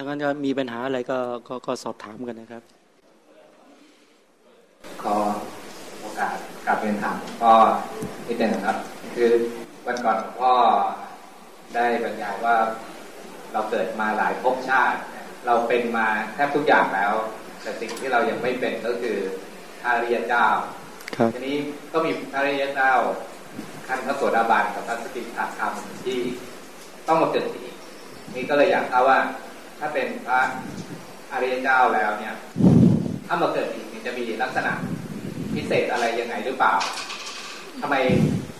ถ้างั้นก็มีปัญหาอะไรก็ก็ก็สอบถามกันนะครับขอโอกาสกลับเรียนถามพ่อนิดหนึ่งครับ คือวันก่อนพ่อได้บรรยายว่าเราเกิดมาหลายภพชาติ เราเป็นมาแทบทุกอย่างแล้ว แต่สิ่งที่เรายังไม่เป็นก็คือพระริยเจ้าครับทีนี้ก็มีพระริยเจ้าขั้นพระโสดาบันกับพระสกิทาคามีที่ต้องมาเกิดอีกนี่ก็เลยอยากทราบว่า ถ้าเป็นพระอริยเจ้าแล้วเนี่ย ถ้ามาเกิดอีกจะมีลักษณะพิเศษอะไรยังไงหรือเปล่าทำไม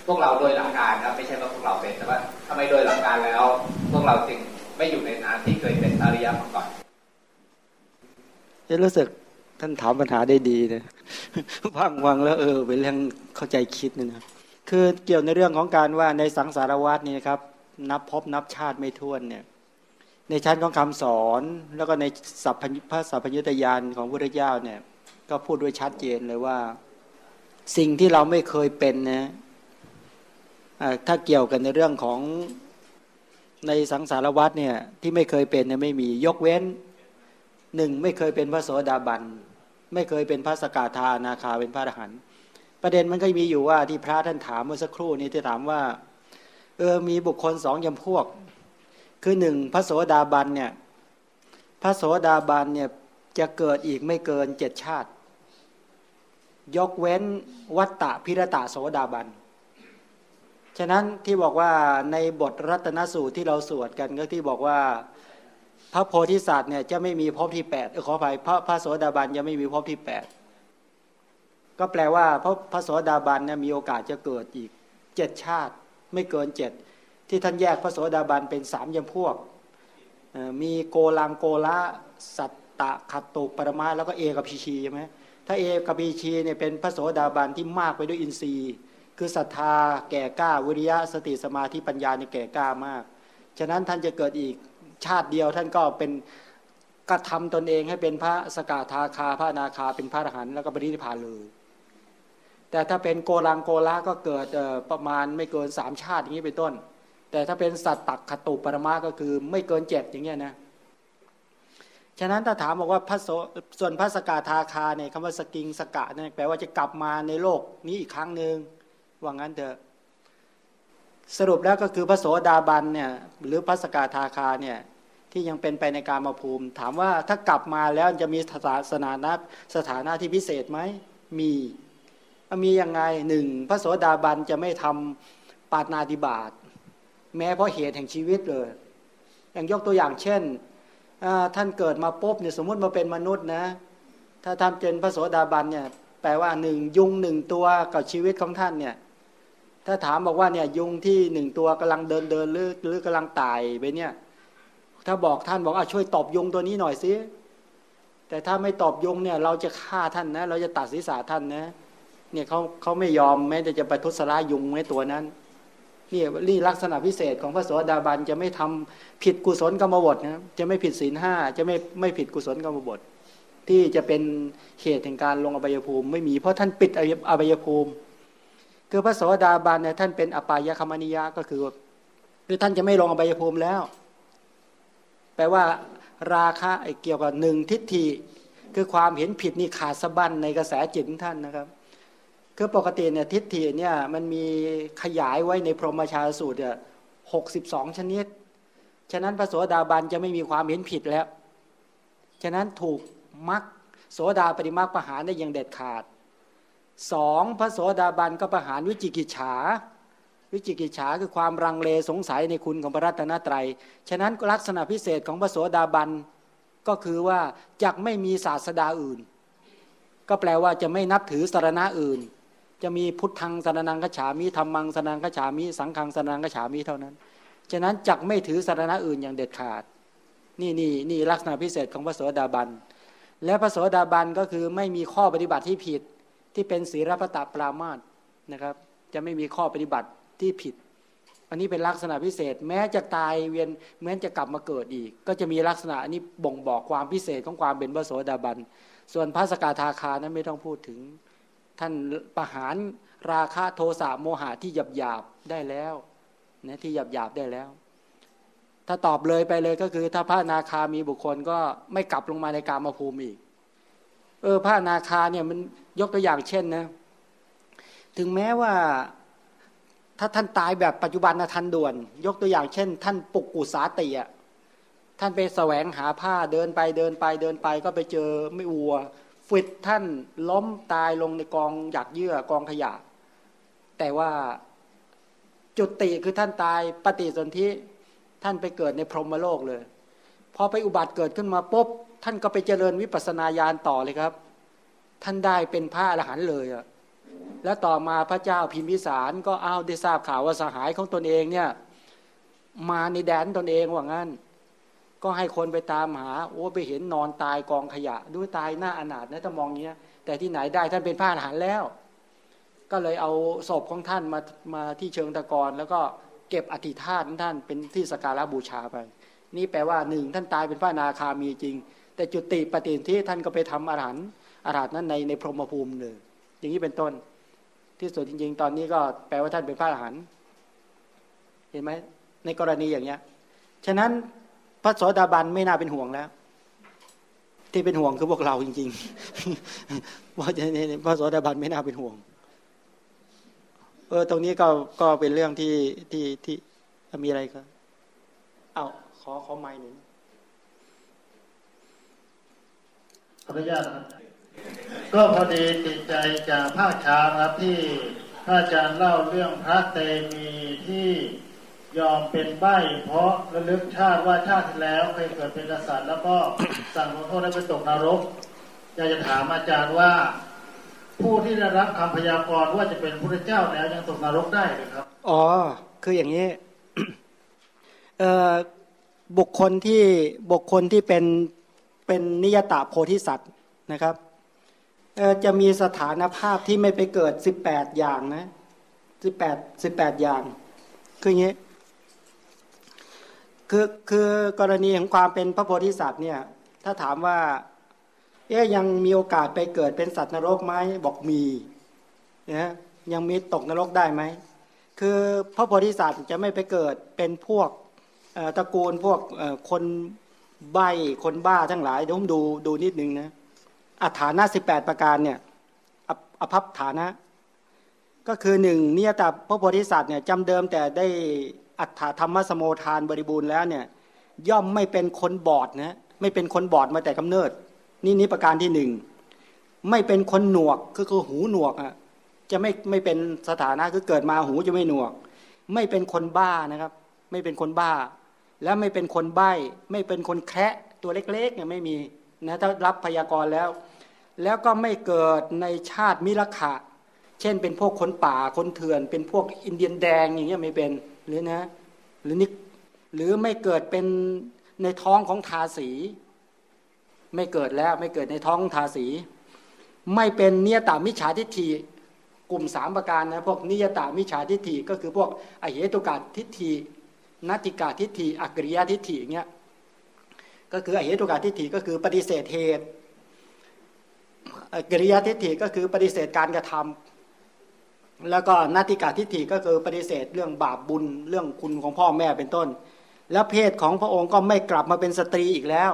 พวกเราโดยหลักการครับไม่ใช่ว่าพวกเราเป็นแต่ว่าทำไมโดยหลักการแล้ว พวกเราจึงไม่อยู่ในฐานที่เคยเป็นอริยมาก่อนจะรู้สึกท่านถามปัญหาได้ดีนะฟังฟังแล้วเออเป็นเรื่องเข้าใจคิดนะนะคือเกี่ยวในเรื่องของการว่าในสังสารวัตนี่นะครับ นับพบนับชาติไม่ท้วนเนี่ย ในชั้นของคำสอน แล้วก็ในสัพพระสัพพยุตยานของพระเจ้าเนี่ย ก็พูดด้วยชัดเจนเลยว่า สิ่งที่เราไม่เคยเป็นนะถ้าเกี่ยวกันในเรื่องของในสังสารวัตเนี่ยที่ไม่เคยเป็นเนี่ยไม่มียกเว้นหนึ่งไม่เคยเป็นพระโสดาบัน ไม่เคยเป็นพระสกทานาคาเป็นพระอรหันต์ประเด็นมันก็มีอยู่ว่าที่พระท่านถามเมื่อสักครู่นี้ที่ถามว่าเออมีบุคคลสองยำพวก คือหนึ่งพระโสดาบันเนี่ยพระโสดาบันเนี่ยจะเกิดอีกไม่เกินเจ็ดชาติ ยกเว้นวัตตะพิรตะโสดาบัน ฉะนั้นที่บอกว่าในบทรัตนสูตรที่เราสวดกันก็ที่บอกว่าพระโพธิสัตว์เนี่ยจะไม่มีภพที่แปดขออภัยพระพระโสดาบันจะไม่มีภพที่แปดก็แปลว่าพระพระโสดาบันเนี่ยมีโอกาสจะเกิดอีกเจ็ดชาติ ไม่เกินเจ็ด ที่ท่านแยกพระโสดาบันเป็นสามยำพวก มีโกลังโกละสัตตะขัตตุปรมาแล้วก็เอกับพีชีใช่ไหมถ้าเอกับพีชีเนี่ยเป็นพระโสดาบันที่มากไปด้วยอินทรีย์ คือศรัทธาแก่กล้าวิริยะสติสมาธิปัญญาในยแก่กล้ามาก ฉะนั้นท่านจะเกิดอีกชาติเดียวท่านก็เป็นกระทำตนเองให้เป็นพระสกาทาคาพระนาคาเป็นพระอรหันต์แล้วก็ปรินิพพานเลยแต่ถ้าเป็นโกลังโกละก็เกิดประมาณไม่เกินสามชาติอย่างนี้เป็นต้น แต่ถ้าเป็นสัตตักขตุปรมาก็คือไม่เกินเจ็ดอย่างเงี้ยนะฉะนั้นถ้าถามบอกว่าพระโสส่วนพระสกาทาคาเนี่ยคำว่าสกิงสกะเนี่ยแปลว่าจะกลับมาในโลกนี้อีกครั้งหนึ่งว่างั้นเถอะสรุปแล้วก็คือพระโสดาบันเนี่ยหรือพระสกาทาคาเนี่ยที่ยังเป็นไปในการมาภูมิ ถามว่าถ้ากลับมาแล้วจะมีสถานะสถานะที่พิเศษไหมมีมียังไงหนึ่งพระโสดาบันจะไม่ทำปาตนาติบาต แม้เพราะเหตุแห่งชีวิตเลย อย่างยกตัวอย่างเช่น ท่านเกิดมาปุ๊บเนี่ยสมมติมาเป็นมนุษย์นะ ถ้าทำเป็นพระโสดาบันเนี่ยแปลว่าหนึ่งยุงหนึ่งตัวกับชีวิตของท่านเนี่ยถ้าถามบอกว่าเนี่ยยุงที่หนึ่งตัวกำลังเดินเดินหรือหรือกำลังตายไปเนี่ย ถ้าบอกท่านบอกอะช่วยตอบยุงตัวนี้หน่อยสิแต่ถ้าไม่ตอบยุงเนี่ย เราจะฆ่าท่านนะ เราจะตัดศีรษะท่านนะ เนี่ยเขาเขาไม่ยอมแม้แต่จะไปทุสลายยุงไว้ตัวนั้น นี่นี่ลักษณะพิเศษของพระโสดาบันจะไม่ทำผิดกุศลกรรมบทนะจะไม่ผิดศีลห้าจะไม่ไม่ผิดกุศลกรรมบท ที่จะเป็นเหตุแห่งการลงอบายภูมิ ไม่มีเพราะท่านปิดอบายภูมิ คือพระโสดาบันเนี่ยท่านเป็นอปายคมนิยะก็คือคือท่านจะไม่ลงอบายภูมิแล้ว แปลว่าราคะไอเกี่ยวกับหนึ่งทิฏฐิคือความเห็นผิดนี่ขาดสะบั้นในกระแสจิตท่านนะครับ คือปกติเนี่ยทิฏฐิเนี่ยมันมีขยายไว้ในพรหมชาสูตรเนี่ยหกสิบสองชนิด ฉะนั้นพระโสดาบันจะไม่มีความเห็นผิดแล้ว ฉะนั้นถูกมักโสดาปฏิมาประหารได้อย่างเด็ดขาดสองพระโสดาบันก็ประหารวิจิกิจฉา วิจิกิจฉาคือความรังเลสงสัยในคุณของพระรัตนตรยัย ฉะนั้นลักษณะพิเศษของพระโสดาบันก็คือว่าจะไม่มีศาสดาอื่น ก็แปลว่าจะไม่นับถือสารณะอื่น จะมีพุทธังสานังกฉามิธรรมังสานังกฉามิสังฆังสานังกฉามิเท่านั้น ฉะนั้นจักไม่ถือสาระอื่นอย่างเด็ดขาด นี่นี่นี่ลักษณะพิเศษของพระโสดาบัน และพระโสดาบันก็คือไม่มีข้อปฏิบัติที่ผิดที่เป็นศีลปตะปรามาสนะครับ จะไม่มีข้อปฏิบัติที่ผิด อันนี้เป็นลักษณะพิเศษ แม้จะตายเวียนแม้จะกลับมาเกิดอีก ก็จะมีลักษณะอันนี้บ่งบอกความพิเศษของความเป็นพระโสดาบัน ส่วนพระสกทาคานั้นไม่ต้องพูดถึง ท่านประหารราคะโทสะโมหะที่หยาบหยาบได้แล้วนะที่หยาบหยาบได้แล้ว ถ้าตอบเลยไปเลยก็คือ ถ้าพระนาคามีบุคคลก็ไม่กลับลงมาในกามภูมิอีก เออพระนาคาเนี่ยมันยกตัวอย่างเช่นนะ ถึงแม้ว่าถ้าท่านตายแบบปัจจุบันนะทันด่วน ยกตัวอย่างเช่น ท่านปุกกุสาติอะท่านไปแสวงหาผ้าเดินไปเดินไปเดินไปก็ไปเจอไม่วัว ฟิดท่านล้มตายลงในกองหยักเยื่อกองขยะ แต่ว่าจุติคือท่านตายปฏิสนธิท่านไปเกิดในพรหมโลกเลย พอไปอุบัติเกิดขึ้นมาปุ๊บท่านก็ไปเจริญวิปัสนาญาณต่อเลยครับ ท่านได้เป็นพระอรหันต์เลยอะแล้วต่อมาพระเจ้าพิมพิสารก็อ้าวได้ทราบข่าวว่าสหายของตนเองเนี่ย มาในแดนตนเองว่างั้น ก็ให้คนไปตามหา โอ้ไปเห็นนอนตายกองขยะด้วยตายหน้าอนาถนะถ้ามองเงี้ย แต่ที่ไหนได้ท่านเป็นพระอรหันต์แล้ว ก็เลยเอาศพของท่านมามาที่เชิงตะกอนแล้วก็เก็บอธิธาตุท่านเป็นที่สการะบูชาไป นี่แปลว่าหนึ่งท่านตายเป็นพระนาคามีจริง แต่จุติปฏิที่ท่านก็ไปทำอรหันต์อรหันต์นั้นในในพรหมภูมิเลยอย่างนี้เป็นต้น ที่สุดจริง ๆ ตอนนี้ก็แปลว่าท่านเป็นพระอรหันต์เห็นไหมในกรณีอย่างเนี้ยฉะนั้น พระโสดาบันไม่น่าเป็นห่วงแล้ว ที่เป็นห่วงคือพวกเราจริงๆว่าจะพระโสดาบันไม่น่าเป็นห่วง เออ ตรงนี้ก็ก็เป็นเรื่องที่ที่ที่มีอะไรครับเอาขอขอไม้หนึ่งขออนุญาตครับก็พอดีติดใจจากภาคช้าครับที่พระอาจารย์เล่าเรื่องพระเตมีที่ ยอมเป็นใบ้เพราะระลึกชาติว่าชาติที่แล้วเคยเกิดเป็นกษัตริย์ แล้วก็สั่งลงโทษให้ไปตกนรกอยากจะถามอาจารย์ว่า ผู้ที่ได้รับคำพยากรณ์ว่าจะเป็นพระเจ้าแล้วยังตกนรกได้หรือครับ อ๋อ คืออย่างนี้เอ่อบุคคลที่บุคคลที่เป็นเป็นนิยตาโพธิสัตว์นะครับจะมีสถานภาพที่ไม่ไปเกิดสิบแปดอย่างนะสิบแปดสิบแปดอย่าง คืออย่างนี้ คือคือกรณีของความเป็นพระโพธิสัตว์เนี่ย ถ้าถามว่า เอ๊ยยังมีโอกาสไปเกิดเป็นสัตว์นรกไหมบอกมีนะยังมีตกนรกได้ไหมคือพระโพธิสัตว์จะไม่ไปเกิดเป็นพวกตระกูลพวกคนใบคนบ้าทั้งหลายเดี๋ยวผมดูดูนิดนึงนะอัฐานะสิบแปดประการเนี่ยอภัพฐานะ ก็คือหนึ่งนิยตาพระโพธิสัตว์เนี่ยจำเดิมแต่ได้ อัฏฐธรรมสมโมทานบริบูรณ์แล้วเนี่ยย่อมไม่เป็นคนบอดนะไม่เป็นคนบอดมาแต่กำเนิด นี่นี่ประการที่หนึ่งไม่เป็นคนหนวกก็คือหูหนวกอะจะไม่ไม่เป็นสถานะคือเกิดมาหูจะไม่หนวก ไม่เป็นคนบ้านะครับ ไม่เป็นคนบ้า แล้วไม่เป็นคนใบ้ ไม่เป็นคนแคะตัวเล็กๆเนี่ยไม่มีนะถ้ารับพยากรณ์แล้ว แล้วก็ไม่เกิดในชาติมิรขะ เช่นเป็นพวกคนป่าคนเถื่อน เป็นพวกอินเดียนแดงอย่างเงี้ยไม่เป็น หรือนะหรือนิกหรือไม่เกิดเป็นในท้องของทาสี ไม่เกิดแล้วไม่เกิดในท้องทาสี ไม่เป็นเนียตามิจฉาทิฏฐิกลุ่มสามประการนะพวกนิยตามิจฉาทิฏฐิก็คือพวกอเหตุกาทิฏฐินัติกาทิฏฐิอักริยทิฏฐิเงี้ยก็คืออเหตุกาทิฏฐิก็คือปฏิเสธเหตุอกริยทิฏฐิก็คือปฏิเสธการกระทำ แล้วก็นาติกาทิฏฐิก็คือปฏิเสธเรื่องบาปบุญเรื่องคุณของพ่อแม่เป็นต้น แล้วเพศของพระองค์ก็ไม่กลับมาเป็นสตรีอีกแล้ว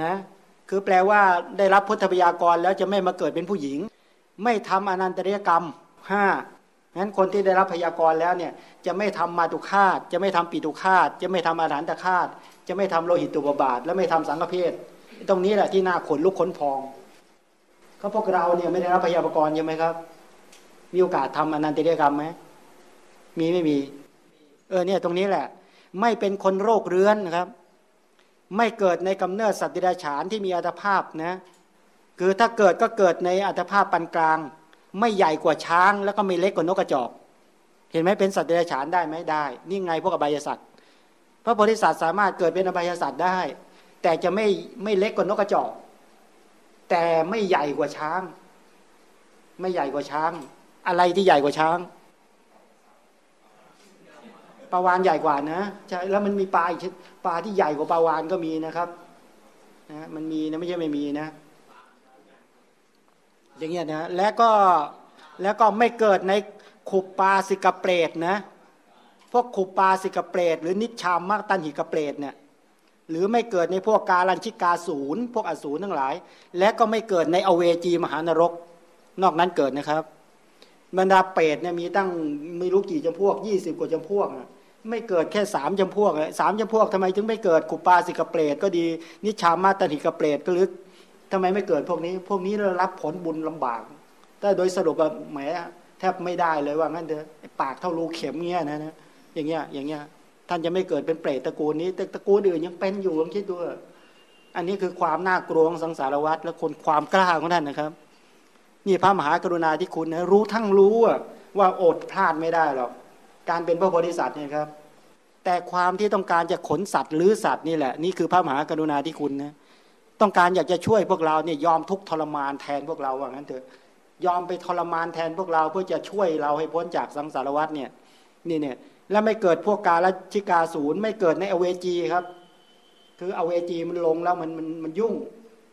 นะคือแปลว่าได้รับพุทธพยากรแล้วจะไม่มาเกิดเป็นผู้หญิง ไม่ทำอนันตริยกรรมห้างั้นคนที่ได้รับพยากรแล้วเนี่ยจะไม่ทำมาตุคาตจะไม่ทำปีตุคาตจะไม่ทำอาหารตคาตจะไม่ทำโลหิตตุบบาท และไม่ทำสังฆเพศตรงนี้แหละที่น่าขนลุกขนพองเขาพวกเราเนี่ยไม่ได้รับพยากรใช่ไหมครับ มีโอกาสทำอนันตริยกรรมไหมมีไม่มี เออเนี่ยตรงนี้แหละ ไม่เป็นคนโรคเรื้อนนะครับ ไม่เกิดในกำเนิดสัตว์ดิฉานที่มีอัตภาพนะคือถ้าเกิดก็เกิดในอัตภาพปานกลาง ไม่ใหญ่กว่าช้าง แล้วก็ไม่เล็กกว่านกกระจอก เห็นไหมเป็นสัตว์ดิฉานได้ไหมได้ นี่ไงพวกอบายสัตว์พระโพธิสัตว์สามารถเกิดเป็นอบายสัตว์ได้ แต่จะไม่ไม่เล็กกว่านกกระจอก แต่ไม่ใหญ่กว่าช้าง ไม่ใหญ่กว่าช้าง อะไรที่ใหญ่กว่าช้างปลาวานใหญ่กว่านะใช่แล้วมันมีปลาอีกปลาที่ใหญ่กว่าปลาวานก็มีนะครับนะมันมีนะไม่ใช่ไม่มีนะ อย่างเงี้ยนะแล้วก็แล้วก็ไม่เกิดในขุปปาสิกเปรตนะ พวกขุปาสิกเปรตหรือนิชชามมากตันหิกเปรตเนี่ยหรือไม่เกิดในพวกกาลันชิกาศูนย์พวกอสูรทั้งหลาย และก็ไม่เกิดในอเวจีมหานรก นอกนั้นเกิดนะครับ บรรดาเปรตเนี่ยมีตั้งไม่รู้กี่จำพวกยี่สิบกว่าจำพวกนะไม่เกิดแค่สามจำพวกเลยสามจำพวกทำไมถึงไม่เกิดขุปาสิกเปรตก็ดี นิชามาตันหิกเปรตก็ลึกทำไมไม่เกิดพวกนี้ พวกนี้เรารับผลบุญลำบาก แต่โดยสรุปแบบแหมแทบไม่ได้เลยว่างั้นเถอะปากเท่ารูเข็มเงี้ยนะนะอย่างเงี้ยอย่างเงี้ยท่านจะไม่เกิดเป็นเปรตตระกูลนี้แต่ตระกูลอื่นยังเป็นอยู่ลองคิดดูอันนี้คือความน่ากลัวของสังสารวัฏและคนความกล้าของท่านนะครับ นี่พระมหากรุณาธิคุณนะรู้ทั้งรู้ว่าอดพลาดไม่ได้หรอกการเป็นพระโพธิสัตว์เนี่ยครับ แต่ความที่ต้องการจะขนสัตว์หรือสัตว์นี่แหละนี่คือพระมหากรุณาธิคุณนะต้องการอยากจะช่วยพวกเราเนี่ยยอมทุกทรมานแทนพวกเราว่างั้นเถอะยอมไปทรมานแทนพวกเราเพื่อจะช่วยเราให้พ้นจากสังสารวัฏเนี่ยนี่เนี่ยแล้วไม่เกิดพวกกาลชิกาศูนย์ไม่เกิดในอเวจีครับ คืออเวจีมันลงแล้วมันมันมันยุ่ง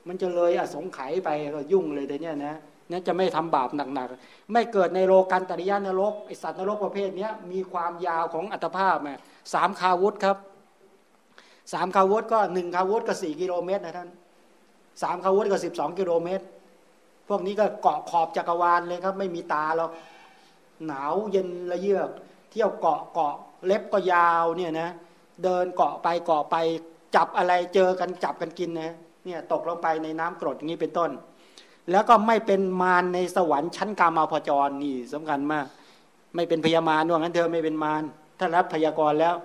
มันจะเลยอสงไขยไปก็ยุ่งเลยแต่เนี้ยนะ นั่นจะไม่ทำบาปหนักๆ ไม่เกิดในโลกันตริยานรกไอสัตว์นรกประเภทนี้มีความยาวของอัตภาพแม่สามคาวุธครับสามคาวุธก็หนึ่งคาวุธก็สี่กิโลเมตรนะท่านสามคาวุธก็สิบสองกิโลเมตร พวกนี้ก็เกาะขอบจักรวาลเลยครับ ไม่มีตาหรอกหนาวเย็นระเยือก เที่ยวเกาะเกาะเล็บก็ยาวเนี่ยนะเดินเกาะไปเกาะไปจับอะไรเจอกันจับกันกินนะเนี่ยตกลงไปในน้ำกรดอย่างนี้เป็นต้น แล้วก็ไม่เป็นมารในสวรรค์ชั้นกามาพจรนี่สำคัญมาก ไม่เป็นพยามารว่างั้นเธอไม่เป็นมารถ้ารับพยากรแล้ว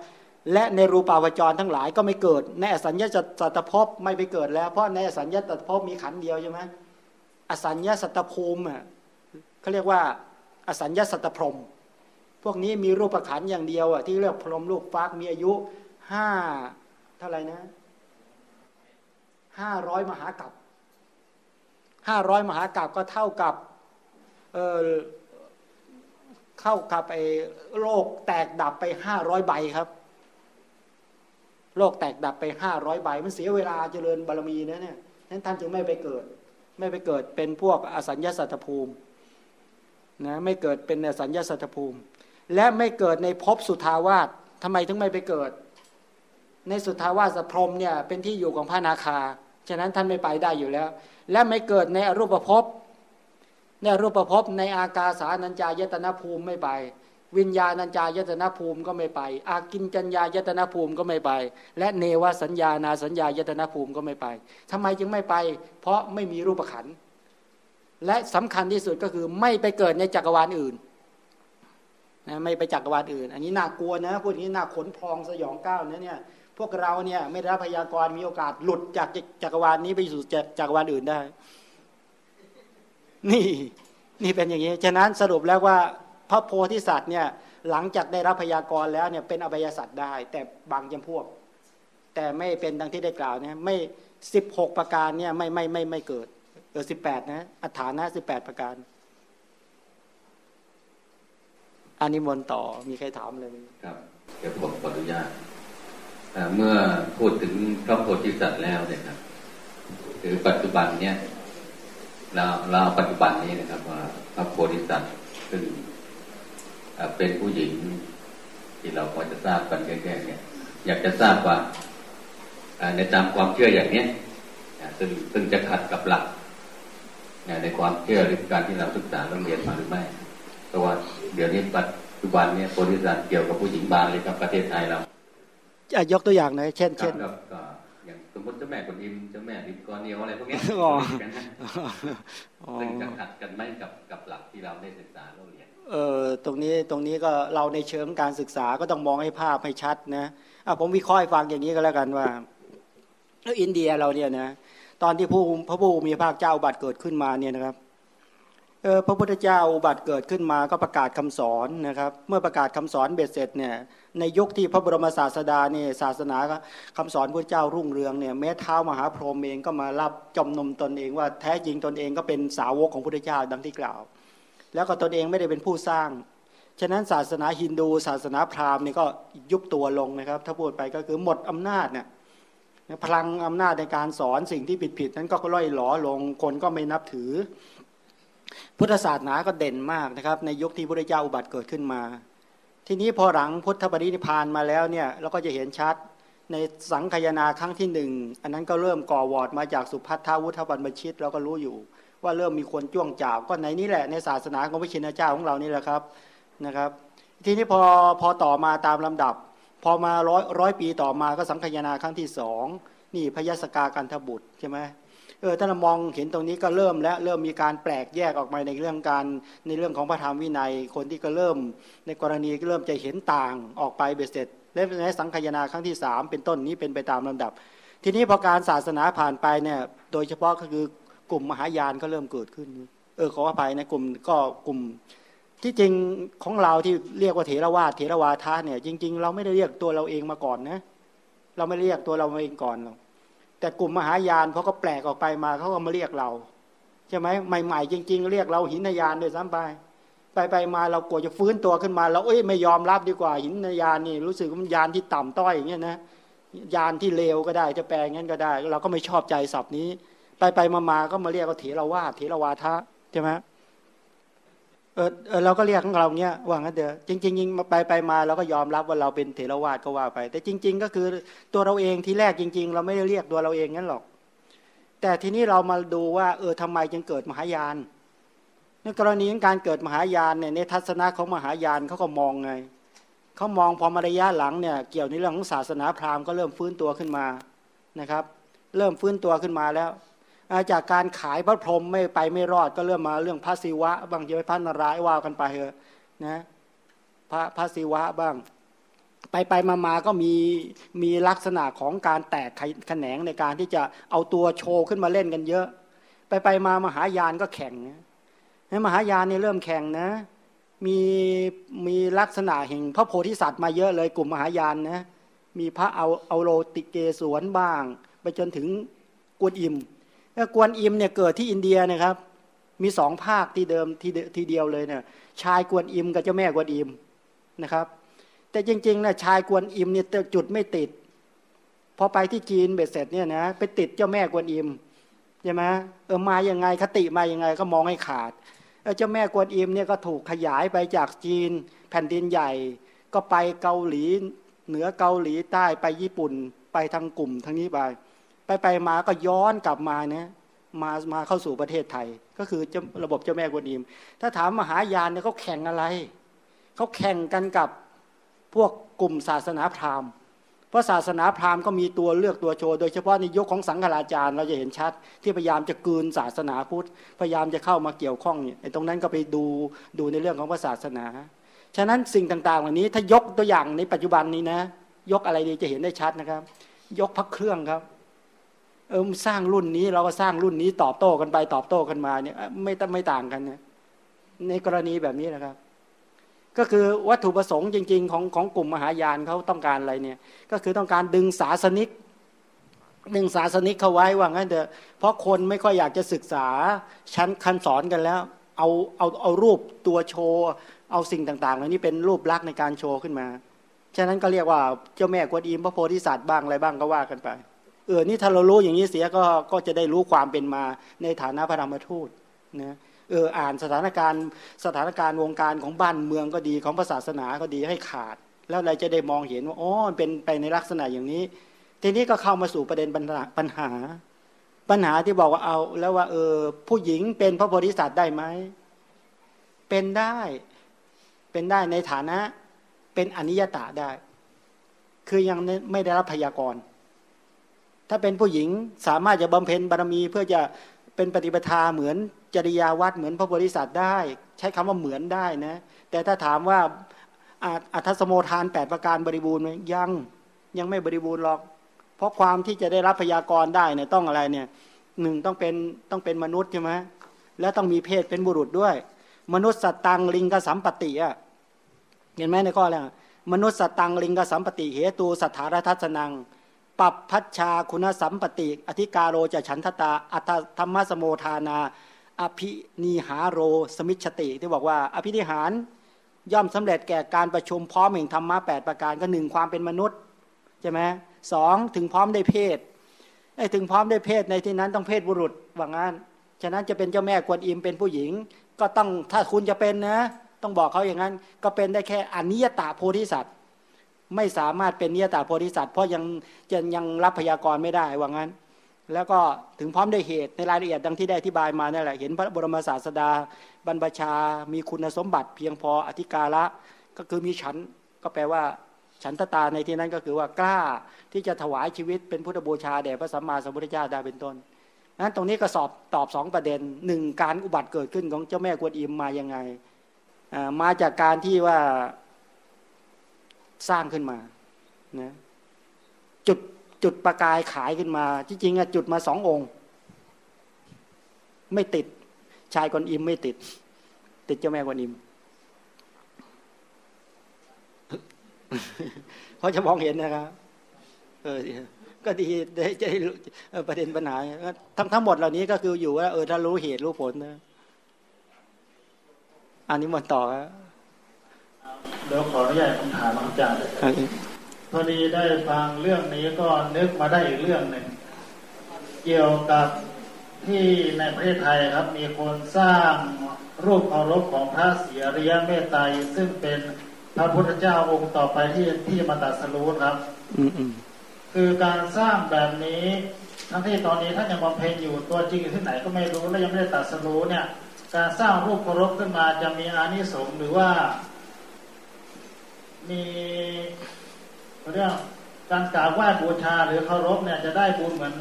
และในรูปาวจรทั้งหลายก็ไม่เกิด ในอสัญญาสัตภพไม่ไปเกิดแล้ว เพราะในอสัญญาสัตภพมีขันเดียวใช่ไหมอสัญญาสัตตภูมิอะเขาเรียกว่า อสัญญาสัตตพรมพวกนี้มีรูปขันอย่างเดียวอะที่เรียกพรมลูกฟักมีอายุห้าเท่าไหร่นะห้าร้อยมหากรัป ห้าร้อยมหากัปก็เท่ากับเออเข้ากับไอ้โรคแตกดับไปห้าร้อยใบครับโรคแตกดับไปห้าร้อยใบ มันเสียเวลาเจริญบารมีนะเนี่ยนั้นท่านจึงไม่ไปเกิด ไม่ไปเกิดเป็นพวกอสัญญาสัตภูมินะไม่เกิดเป็นอสัญญาสัตภูมิ และไม่เกิดในภพสุทาวาสทำไมถึงไม่ไปเกิด ในสุทาวาสพรมเนี่ยเป็นที่อยู่ของพระนาคา ฉะนั้นท่านไม่ไปได้อยู่แล้ว และไม่เกิดในอรูปภพในรูปภพในอากาสานัญจายตนะภูมิไม่ไป วิญญาณัญจายตนะภูมิก็ไม่ไป อากินจัญญายตนะภูมิก็ไม่ไป และเนวสัญญานาสัญญายตนะภูมิก็ไม่ไปทำไมจึงไม่ไป เพราะไม่มีรูปขันและสำคัญที่สุดก็คือไม่ไปเกิดในจักรวาลอื่นนะไม่ไปจักรวาลอื่น อันนี้น่ากลัวนะพวกนี้น่าขนพองสยองก้าวนะเนี่ย พวกเราเนี่ยไม่ได้รับพยากรณ์มีโอกาสหลุดจากจักรวาลนี้ไปสู่จักรวาลอื่นได้ นี่ นี่เป็นอย่างนี้ ฉะนั้นสรุปแล้วว่าพระโพธิสัตว์เนี่ยหลังจากได้รับพยากรณ์แล้วเนี่ยเป็นอบายสัตว์ได้ แต่บางจำพวก แต่ไม่เป็นดังที่ได้กล่าวเนี่ยไม่สิบหกประการเนี่ยไม่ไม่ไม่ไม่เกิดเออสิบแปดนะอัฐานะสิบแปดประการอันนี้มนต่อมีใครถามเลยครับเดี๋ยวผมขออนุญาต เมื่อพูดถึงพระโพธิสัตว์แล้วเนี่ยครับหรือปัจจุบันเนี่ยเราเราปัจจุบันนี้นะครับ ว่าพระโพธิสัตว์ซึ่งเป็นผู้หญิงที่เราพอจะทราบกันแค่ๆเนี่ย อยากจะทราบว่าในตามความเชื่ออย่างเนี้ยซึ่งซึ่งจะขัดกับหลักในความเชื่อหรือการที่เราศึกษาเราเรียนมาหรือไม่เพราะว่าเดี๋ยวนี้ปัจจุบันเนี่ยโพธิสัตว์เกี่ยวกับผู้หญิงบานเลยครับประเทศไทยเรา ยกตัวอย่างหน่อยเช่นเช่นก็อย่างสมมติเจ้าแม่กวนอิมเจ้าแม่ดิบกอเนียวอะไรพวกนี้ซึ่งจะขัดกันไม่กับกับหลักที่เราได้ศึกษาเราเรียนเออตรงนี้ตรงนี้ก็เราในเชิงการศึกษาก็ต้องมองให้ภาพให้ชัดนะอะผมวิเคราะห์ฟังอย่างนี้ก็แล้วกันว่าแล้วอินเดียเราเนี่ยนะตอนที่ผู้พระผู้มีพระเจ้าบัตรเกิดขึ้นมาเนี่ยนะครับ พระพุทธเจ้าอุบัติเกิดขึ้นมาก็ประกาศคำสอนนะครับ เมื่อประกาศคำสอนเบ็ดเสร็จเนี่ยในยุคที่พระบรมศาสดาเนี่ยศาสนาคำสอนพระเจ้ารุ่งเรืองเนี่ยแม้เท้ามหาพรหมเองก็มารับจมนมตนเองว่าแท้จริงตนเองก็เป็นสาวกของพระพุทธเจ้าดังที่กล่าว แล้วก็ตนเองไม่ได้เป็นผู้สร้าง ฉะนั้นศาสนาฮินดูศาสนาพราหมณ์นี่ก็ยุบตัวลงนะครับ ถ้าพูดไปก็คือหมดอำนาจเนี่ยพลังอำนาจในการสอนสิ่งที่ผิดๆนั้นก็ล่อยหลอลงคนก็ไม่นับถือ พุทธศาสนาก็เด่นมากนะครับ ในยุคที่พระเจ้าอุบัติเกิดขึ้นมา ทีนี้พอหลังพุทธปรินิพานมาแล้วเนี่ยเราก็จะเห็นชัดในสังคยนาครั้งที่หนึ่งอันนั้นก็เริ่มก่อวอดมาจากสุพัทธาวุฒบรรพชิตเราก็รู้อยู่ ว่าเริ่มมีคนจ้วงจาบก็ในนี้แหละในศาสนาของพระชินเจ้าของเรานี่แหละครับนะครับ ทีนี้พอพอต่อมาตามลำดับ พอมาร้อยร้อยปีต่อมาก็สังคยนาครั้งที่สองนี่พยสกากันทบุตรใช่ไหม เออถ้าเรามองเห็นตรงนี้ก็เริ่มแล้วเริ่มมีการแปลกแยกออกมาในเรื่องการในเรื่องของพระธรรมวินัย คนที่ก็เริ่ม ในกรณีก็เริ่มจะเห็นต่างออกไปเบ็ดเสร็จและในสังคยนาครั้งที่สามเป็นต้นนี้เป็นไปตามลำดับ ทีนี้พอการศาสนาผ่านไปเนี่ยโดยเฉพาะก็คือกลุ่มมหายานก็เริ่มเกิดขึ้น เออขออภัยนะกลุ่มก็กลุ่มที่จริงของเราที่เรียกว่าเถรวาทเถรวาทะเนี่ยจริง ๆ เราไม่ได้เรียกตัวเราเองมาก่อนนะ เราไม่เรียกตัวเราเองก่อนหรอก แต่กลุ่มมหายานเขาก็แปลกออกไปมาเขาก็มาเรียกเราใช่ไหมใหม่ๆจริง ๆ เรียกเราหินยานด้วยซ้ำไปไปไปมาเรากลัวจะฟื้นตัวขึ้นมาเราเอ้ยไม่ยอมรับดีกว่า หินยานนี่รู้สึกว่ามันยานที่ต่ำต้อยอย่างเงี้ยนะยานที่เลวก็ได้จะแปลงั้นก็ได้ เราก็ไม่ชอบใจศัพท์นี้ ไปไปมามาก็มาเรียกว่าเถรวาทเถรวาทะใช่ไหม เออเออเราก็เรียกของเราเนี้ยว่างั้นเถอะจริงๆยิงไปไปมาเราก็ยอมรับว่าเราเป็นเถรวาทก็ว่าไป แต่จริง ๆ ก็คือตัวเราเองที่แรกจริง ๆ เราไม่ได้เรียกตัวเราเองงั้นหรอก แต่ทีนี้เรามาดูว่า เออทำไมจึงเกิดมหายานในกรณีของการเกิดมหายานเนี่ยในทัศนะของมหายานเขาก็มองไงเขามองพอมาระยะหลังเนี่ยเกี่ยวในเรื่องของศาสนาพราหมณ์ก็เริ่มฟื้นตัวขึ้นมานะครับ เริ่มฟื้นตัวขึ้นมาแล้ว จากการขายพระพรหมไม่ไปไม่รอดก็เริ่มมาเรื่องพระศิวะบางทีไปพระนารายณ์ว่ากันไปเถอะนะพระพระศิวะบ้าง ไปไปมามาก็มีมีลักษณะของการแตกแขนงในการที่จะเอาตัวโชว์ขึ้นมาเล่นกันเยอะ ไปไปมามหายานก็แข่งนะมหายานนี่เริ่มแข่งนะ มีมีลักษณะแห่งพระโพธิสัตว์มาเยอะเลยกลุ่มมหายานนะมีพระเอาเอาโรติเกสวนบ้าง ไปจนถึงกวนอิม กวนอิมเนี่ยเกิดที่อินเดียนะครับ มีสองภาคที่เดิมที่ทีเดียวเลยเนี่ย ชายกวนอิมกับเจ้าแม่กวนอิมนะครับ แต่จริงๆนะชายกวนอิมเนี่ยจุดไม่ติดพอไปที่จีนเบ็ดเสร็จเนี่ยนะไปติดเจ้าแม่กวนอิมใช่ไหมเออมาอย่างไงคติมาอย่างไงก็มองให้ขาดเจ้าแม่กวนอิมเนี่ยก็ถูกขยายไปจากจีนแผ่นดินใหญ่ ก็ไปเกาหลี เหนือเกาหลีใต้ไปญี่ปุ่น ไปทางกลุ่มทางนี้ไป ไปไปมาก็ย้อนกลับมาเนี่ยมามาเข้าสู่ประเทศไทย ก็คือระบบเจ้าแม่กวนอิม ถ้าถามมหายานเนี่ยเขาแข่งอะไรเขาแข่งกันกับพวกกลุ่มศาสนาพราหมณ์เพราะศาสนาพราหมณ์ก็มีตัวเลือกตัวโชว์โดยเฉพาะในยุคของสังฆราชาญเราจะเห็นชัด ที่พยายามจะกืนศาสนาพุทธพยายามจะเข้ามาเกี่ยวข้องเนี่ยตรงนั้นก็ไปดูดูในเรื่องของศาสนา ฉะนั้นสิ่งต่างๆ เหล่านี้ถ้ายกตัวอย่างในปัจจุบันนี้นะ ยกอะไรดีจะเห็นได้ชัดนะครับ ยกพักเครื่องครับ เออสร้างรุ่นนี้เราก็สร้างรุ่นนี้ ตอบโต้กันไปตอบโต้กันมาเนี่ยไม่ไม่ต่างกันนะในกรณีแบบนี้นะครับ ก็คือวัตถุประสงค์จริง ๆ ของของกลุ่มมหายานเขาต้องการอะไรเนี่ย ก็คือต้องการดึงศาสนิกดึงศาสนิกเขาไว้ว่างั้นเถอะเพราะคนไม่ค่อยอยากจะศึกษาชั้นคันสอนกันแล้ว เอาเอาเอารูปตัวโชว์ เอาสิ่งต่างๆเหล่านี้เป็นรูปลักษณ์ในการโชว์ขึ้นมา ฉะนั้นก็เรียกว่าเจ้าแม่กวนอิมพระโพธิสัตว์บ้างอะไรบ้างก็ว่ากันไป เออนี่ถ้าเรารู้อย่างนี้เสียก็ก็จะได้รู้ความเป็นมาในฐานะพระธรรมทูตนะเอออ่านสถานการณ์สถานการณ์วงการของบ้านเมืองก็ดีของศาสนาก็ดีให้ขาด แล้วเราจะได้มองเห็นว่าอ๋อเป็นไปในลักษณะอย่างนี้ ทีนี้ก็เข้ามาสู่ประเด็นปัญหาปัญหา ปัญหาที่บอกว่าเอาแล้วว่าเออผู้หญิงเป็นพระโพธิสัตว์ได้ไหมเป็นได้เป็นได้ในฐานะเป็นอนิยตาได้ คือยังไม่ได้รับพยากรณ์ ถ้าเป็นผู้หญิงสามารถจะบำเพ็ญบารมีเพื่อจะเป็นปฏิปทาเหมือนจริยาวัดเหมือนพระบริษัทได้ ใช้คำว่าเหมือนได้นะแต่ถ้าถามว่าอัทสมโมทานแปดประการบริบูรณ์ไหมยังยังไม่บริบูรณ์หรอก เพราะความที่จะได้รับพยากรได้เนี่ยต้องอะไรเนี่ยหนึ่งต้องเป็นต้องเป็นมนุษย์ใช่ไหมแล้วต้องมีเพศเป็นบุรุษด้วย มนุษย์สัตตังลิงกสัมปติอะเห็นไหมในข้อแรกมนุษย์สัตตังลิงกสัมปติเหตุสัทธารทัศนัง ปรับพัชชาคุณสัมปติ อธิการโรจะฉันทตา อัตธรรมสโมทานา อภินิหาโรสมิชติที่บอกว่า อภินิหารย่อมสำเร็จแก่การประชุมพร้อมแห่งธรรมะแปดประการก็หนึ่งความเป็นมนุษย์ใช่ไหมสองถึงพร้อมได้เพศไอ้ถึงพร้อมได้เพศในที่นั้นต้องเพศบุรุษว่างั้นฉะนั้นจะเป็นเจ้าแม่กวนอิมเป็นผู้หญิง ก็ต้องถ้าคุณจะเป็นนะ ต้องต้องบอกเขาอย่างนั้น ก็เป็นได้แค่อนิยตาโพธิสัตว์ ไม่สามารถเป็นนิยตาโพธิสัตว์เพราะยังยังยังรับพยากรณ์ไม่ได้ว่างั้น แล้วก็ถึงพร้อมด้วยเหตุในรายละเอียดดังที่ได้อธิบายมานั่นแหละเห็นพระบรมศาสดา บรรพชา มีคุณสมบัติเพียงพออธิการะก็คือมีฉันก็แปลว่าฉันตตาในที่นั้นก็คือว่ากล้าที่จะถวายชีวิตเป็นพุทธบูชาแด่พระสัมมาสัมพุทธเจ้าได้เป็นต้นนั้นตรงนี้ก็สอบตอบสองประเด็นหนึ่งการอุบัติเกิดขึ้นของเจ้าแม่กวนอิมมายังไงมาจากการที่ว่า สร้างขึ้นมานะจุดจุดประกายขายขึ้นมา ที่จริงอะจุดมาสององค์ ไม่ติด ชายกวนอิมไม่ติด ติดเจ้าแม่กวนอิมเพราะจะมองเห็นนะครับเออก็ดีได้ใจประเด็นปัญหาทั้งทั้งหมดเหล่านี้ก็คืออยู่ว่าเออถ้ารู้เหตุรู้ผลนะอันนี้มันต่อครับ เดี๋ยวขออนุญาตคำถามอาจารย์พอดีได้ฟังเรื่องนี้ก็นึกมาได้อีกเรื่องหนึ่งเกี่ยวกับที่ในประเทศไทยครับ มีคนสร้างรูปเคารพของพระเสียริยเมตไตรซึ่งเป็นพระพุทธเจ้าองค์ต่อไปที่ที่มาตัดสรุปครับอืมคือการสร้างแบบนี้ ทั้งที่ตอนนี้ท่านยังบำเพ็ญอยู่ตัวจริงอยู่ที่ไหนก็ไม่รู้และยังไม่ได้ตัดสรู้เนี่ย การสร้างรูปเคารพขึ้นมาจะมีอานิสงส์หรือว่า มีเรื่องการกราบไหว้บูชาหรือเคารพเนี่ยจะได้บุญเหมือน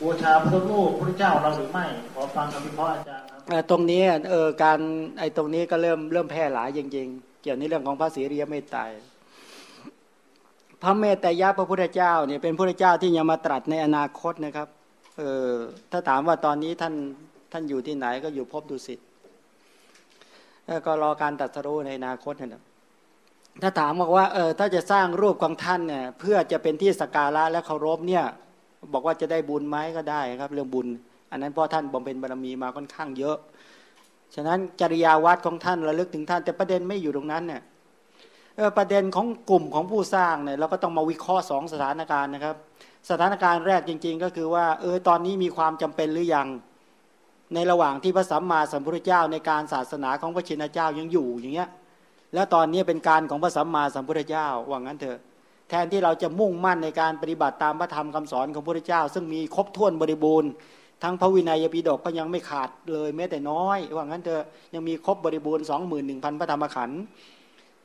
บูชาพระรูปพระเจ้าเราหรือไม่ขอฟังคำพิพากษาอาจารย์ครับตรงนี้เออการไอ้ตรงนี้ก็เริ่มเริ่มแพร่หลายจริง ๆ เกี่ยวในเรื่องของพระศรีริยเมตไตรพระเมตยะพระพุทธเจ้าเนี่ยเป็นพระเจ้าที่ยังมาตรัสในอนาคตนะครับเออถ้าถามว่าตอนนี้ท่านท่านอยู่ที่ไหนก็อยู่พบดุสิตก็รอการตัดสรู้ในอนาคตนะครับ ถ้าถามบอกว่าเออถ้าจะสร้างรูปของท่านเนี่ยเพื่อจะเป็นที่สการะและเคารพเนี่ย บอกว่าจะได้บุญไหมก็ได้ครับ เรื่องบุญ อันนั้นเพราะท่านบำเพ็ญบารมีมาค่อนข้างเยอะ ฉะนั้นจริยาวัดของท่านระลึกถึงท่าน แต่ประเด็นไม่อยู่ตรงนั้นเนี่ยประเด็นของกลุ่มของผู้สร้างเนี่ยเราก็ต้องมาวิเคราะห์สองสถานการณ์นะครับ สถานการณ์แรกจริง ๆ ก็คือว่าเออตอนนี้มีความจำเป็นหรือยังในระหว่างที่พระสัมมาสัมพุทธเจ้าในการศาสนาของพระชินเจ้ายังอยู่อย่างเงี้ย แล้วตอนนี้เป็นการของพระสัมมาสัมพุทธเจ้าว่างั้นเถอะ แทนที่เราจะมุ่งมั่นในการปฏิบัติตามพระธรรมคำสอนของพระพุทธเจ้า ซึ่งมีครบถ้วนบริบูรณ์ทั้งพระวินัยปิฎกก็ยังไม่ขาดเลยแม้แต่น้อย ว่างั้นเถอะยังมีครบบริบูรณ์สองหมื่นหนึ่งพันพระธรรมขันธ์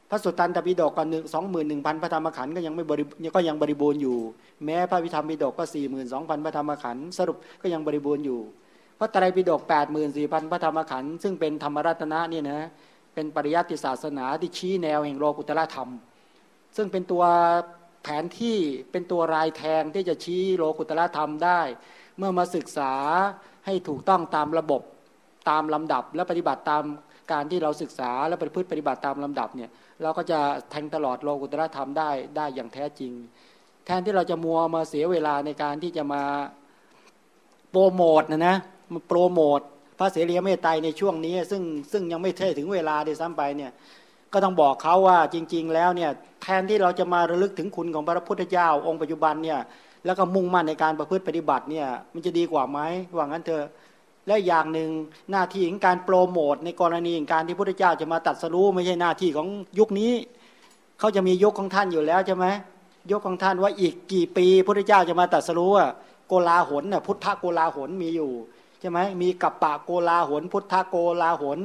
พระสุตตันตปิฎกก็หนึ่งสองหมื่นหนึ่งพันพระธรรมขันธ์ก็ยังไม่บริก็ยังบริบูรณ์อยู่ แม้พระวิธรรมปิฎกก็สี่หมื่นสองพันพระธรรมขันธ์สรุปก็ยังบริบูรณ์อยู่พระไตรปิฎกแปดหมื่นสี่พันพระธรรมขันธ์ซึ่งเป็นธรรมรัตนะนี่นะ เป็นปริยัติศาสนาที่ชี้แนวแห่งโลกุตละธรรม ซึ่งเป็นตัวแผนที่เป็นตัวรายแทงที่จะชี้โลกุตละธรรมได้ เมื่อมาศึกษาให้ถูกต้องตามระบบตามลำดับและปฏิบัติตามการที่เราศึกษาและปฏิพฤติปฏิบัติตามลำดับเนี่ยเราก็จะแทงตลอดโลกุตระธรรมได้ได้อย่างแท้จริง แทนที่เราจะมัวมาเสียเวลาในการที่จะมาโปรโมทนะนะมาโปรโมท พระเสรีเมตไตรในช่วงนี้ ซึ่งซึ่งยังไม่เท่ถึงเวลาเดยซ้ำไปเนี่ยก็ต้องบอกเขาว่าจริง ๆ แล้วเนี่ยแทนที่เราจะมาระลึกถึงคุณของพระพุทธเจ้าองค์ปัจจุบันเนี่ยแล้วก็มุ่งมั่นในการประพฤติปฏิบัติเนี่ยมันจะดีกว่าไหมว่างั้นเถอะและอย่างหนึ่งหน้าที่ของการโปรโมทในกรณีการที่พระพุทธเจ้าจะมาตัดสรู้ไม่ใช่หน้าที่ของยุคนี้เขาจะมียุคของท่านอยู่แล้วใช่ไหมยุคของท่านว่าอีกกี่ปีพระพุทธเจ้าจะมาตัดสรู้อะโกลาหลน่ะพุทธโกลาหลมีอยู่ ช่ไหมมีกัปปะโกลาหลพุทธโกลาหล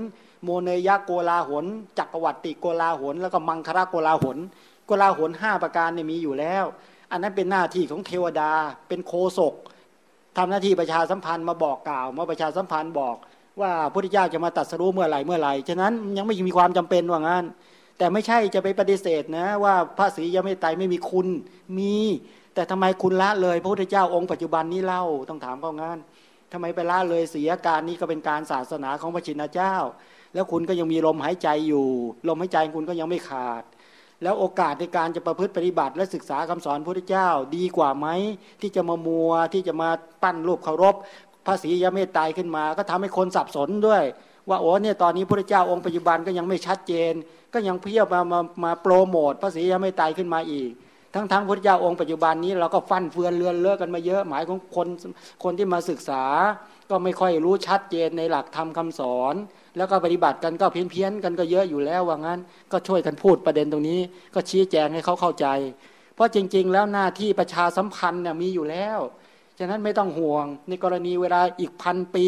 โมเนยะโกลาหลจักรวัติโกลาหลแล้วก็มังคระโกลาหลโกลาหลห้าประการเนี่ยมีอยู่แล้ว อันนั้นเป็นหน้าที่ของเทวดา เป็นโคศกทำหน้าที่ประชาสัมพันธ์มาบอกกล่าว มาประชาสัมพันธ์บอก ว่าพระพุทธเจ้าจะมาตัดสรู้เมื่อไหร่เมื่อไหร่ ฉะนั้นยังไม่มีความจำเป็นว่างั้น แต่ไม่ใช่จะไปปฏิเสธนะว่าพระศรียังไม่ตายไม่มีคุณ มี แต่ทำไมคุณละเลย พระพุทธเจ้าองค์ปัจจุบันนี้เล่า ต้องถามเขางั้น ทำไมไปละเลยเสียการนี้ก็เป็นการศาสนาของพระชินเจ้า แล้วคุณก็ยังมีลมหายใจอยู่ ลมหายใจคุณก็ยังไม่ขาด แล้วโอกาสในการจะประพฤติปฏิบัติ และศึกษาคำสอนพระพุทธเจ้าดีกว่าไหมที่จะมามัวที่จะมาปั้นรูปเคารพพระศรียเมตตายขึ้นมา ก็ทำให้คนสับสนด้วย ว่าโอ้เนี่ยตอนนี้พระเจ้าองค์ปัจจุบันก็ยังไม่ชัดเจน ก็ยังเพียบมามามาโปรโมทพระศรียเมตตายขึ้นมาอีก ทั้งทั้งพุทธเจ้าองค์ปัจจุบันนี้เราก็ฟันเฟือนเลือนเลือกันมาเยอะหมายของคนคนที่มาศึกษา ก็ไม่ค่อยรู้ชัดเจนในหลักธรรมคาสอน แล้วก็ปฏิบัติกันก็เพี้ยนเพี้ยนกันก็เยอะอยู่แล้วว่างั้น ก็ช่วยกันพูดประเด็นตรงนี้ ก็ชี้แจงให้เขาเข้าใจ เพราะจริง ๆ แล้วหน้าที่ประชาสัมพันธ์เนี่ยมีอยู่แล้วฉะนั้นไม่ต้องห่วง ในกรณีเวลาอีกพันปี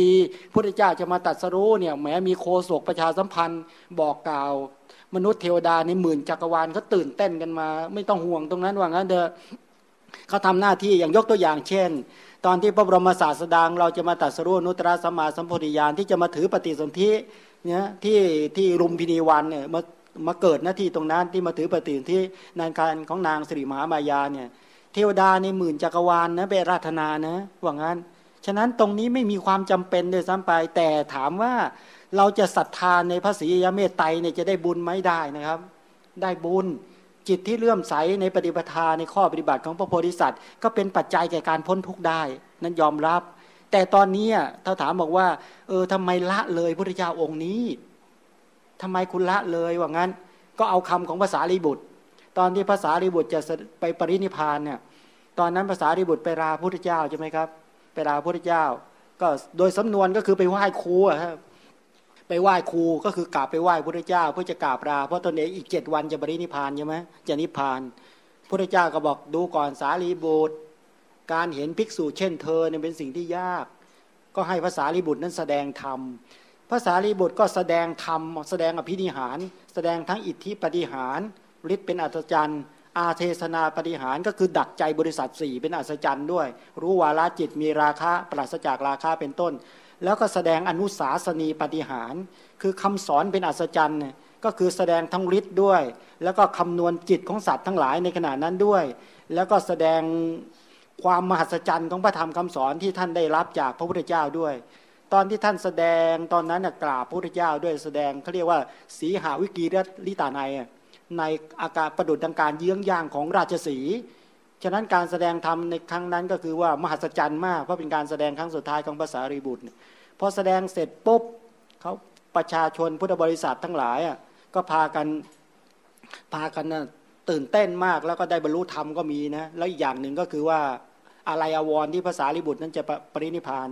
พุทธเจ้าจะมาตัดสรู้เนี่ยแม้มีโคศกประชาสัมพันธ์บอกกล่าว มนุษย์เทวดาในหมื่นจักรวาลเขาตื่นเต้นกันมา ไม่ต้องห่วงตรงนั้นว่างั้นเถอะเขาทำหน้าที่อย่างยกตัวอย่างเช่น ตอนที่พระบรมศาสดาเราจะมาตัดสรู้นุตตรสมาสัมโพธิญาณที่จะมาถือปฏิสนธิเนี่ยที่ที่รุมพินีวันเนี่ยมามาเกิดหน้าที่ตรงนั้นที่มาถือปฏิสนธินานการของนางสิริมหามายาเนี่ยเทวดาในหมื่นจักรวาลนะเปราธนานะว่างั้น ฉะนั้นตรงนี้ไม่มีความจำเป็นเลยซ้ำไป แต่ถามว่าเราจะศรัทธาในพระศรียเมตไตรเนี่ยจะได้บุญไหมได้นะครับ ได้บุญจิตที่เลื่อมใสในปฏิปทาในข้อปฏิบัติของพระโพธิสัตว์ ก็เป็นปัจจัยแก่การพ้นทุกข์ได้ นั้นยอมรับ แต่ตอนนี้ถ้าถามบอกว่า เออทำไมละเลยพระพุทธเจ้าองค์นี้ทำไมคุณละเลยว่างั้น ก็เอาคำของภาษาลีบุตร ตอนที่ภาษาริบุตรจะไปปรินิพานเนี่ยตอนนั้นภาษาริบุตรไปราพุทธเจ้าใช่ไหมครับ ไปราพุทธเจ้า ก็โดยสำนวนก็คือไปไหว้ครูครับไปไหว้ครูก็คือกราบไปไหว้พระพุทธเจ้า เพื่อจะกราบลาเพราะตอนนี้อีกเจ็ดวันจะปรินิพานใช่ไหมจะนิพพานพุทธเจ้าก็บอกดูก่อนสารีบุตร การเห็นภิกษุเช่นเธอเนี่ยเป็นสิ่งที่ยาก ก็ให้ภาษาลีบุตรนั้นแสดงธรรมภาษาลีบุตรก็แสดงธรรมแสดงอภินิหาร แสดงทั้งอิทธิปฏิหารฤทธิ์เป็นอัศจรรย์ อาเทศนาปฏิหารก็คือดักใจบริษัทสี่เป็นอัศจรรย์ด้วย รู้วาลจิตมีราคะปราศจากราคะเป็นต้น แล้วก็แสดงอนุสาสนีปฏิหาร คือคำสอนเป็นอัศจรรย์ก็คือแสดงทั้งฤทธิ์ด้วย แล้วก็คำนวณจิตของสัตว์ทั้งหลายในขณะนั้นด้วย แล้วก็แสดงความมหัศจรรย์ของพระธรรมคำสอนที่ท่านได้รับจากพระพุทธเจ้าด้วย ตอนที่ท่านแสดงตอนนั้นกราบพระพุทธเจ้าด้วยแสดงเขาเรียกว่าสีหาวิกีรลิตานัย ในอาการประดุดดังการเยื้องย่างของราชสีฉะนั้นการแสดงธรรมในครั้งนั้นก็คือว่ามหัศจรรย์มาก เพราะเป็นการแสดงครั้งสุดท้ายของภาษารีบุตรพอแสดงเสร็จปุ๊บเขาประชาชนพุทธบริษัททั้งหลายอะก็พากันพากันตื่นเต้นมากแล้วก็ได้บรรลุธรรมก็มีนะแล้วอีกอย่างหนึ่งก็คือว่าอะไรอวรที่ภาษาลิบุตรนั้นจะปรินิพาน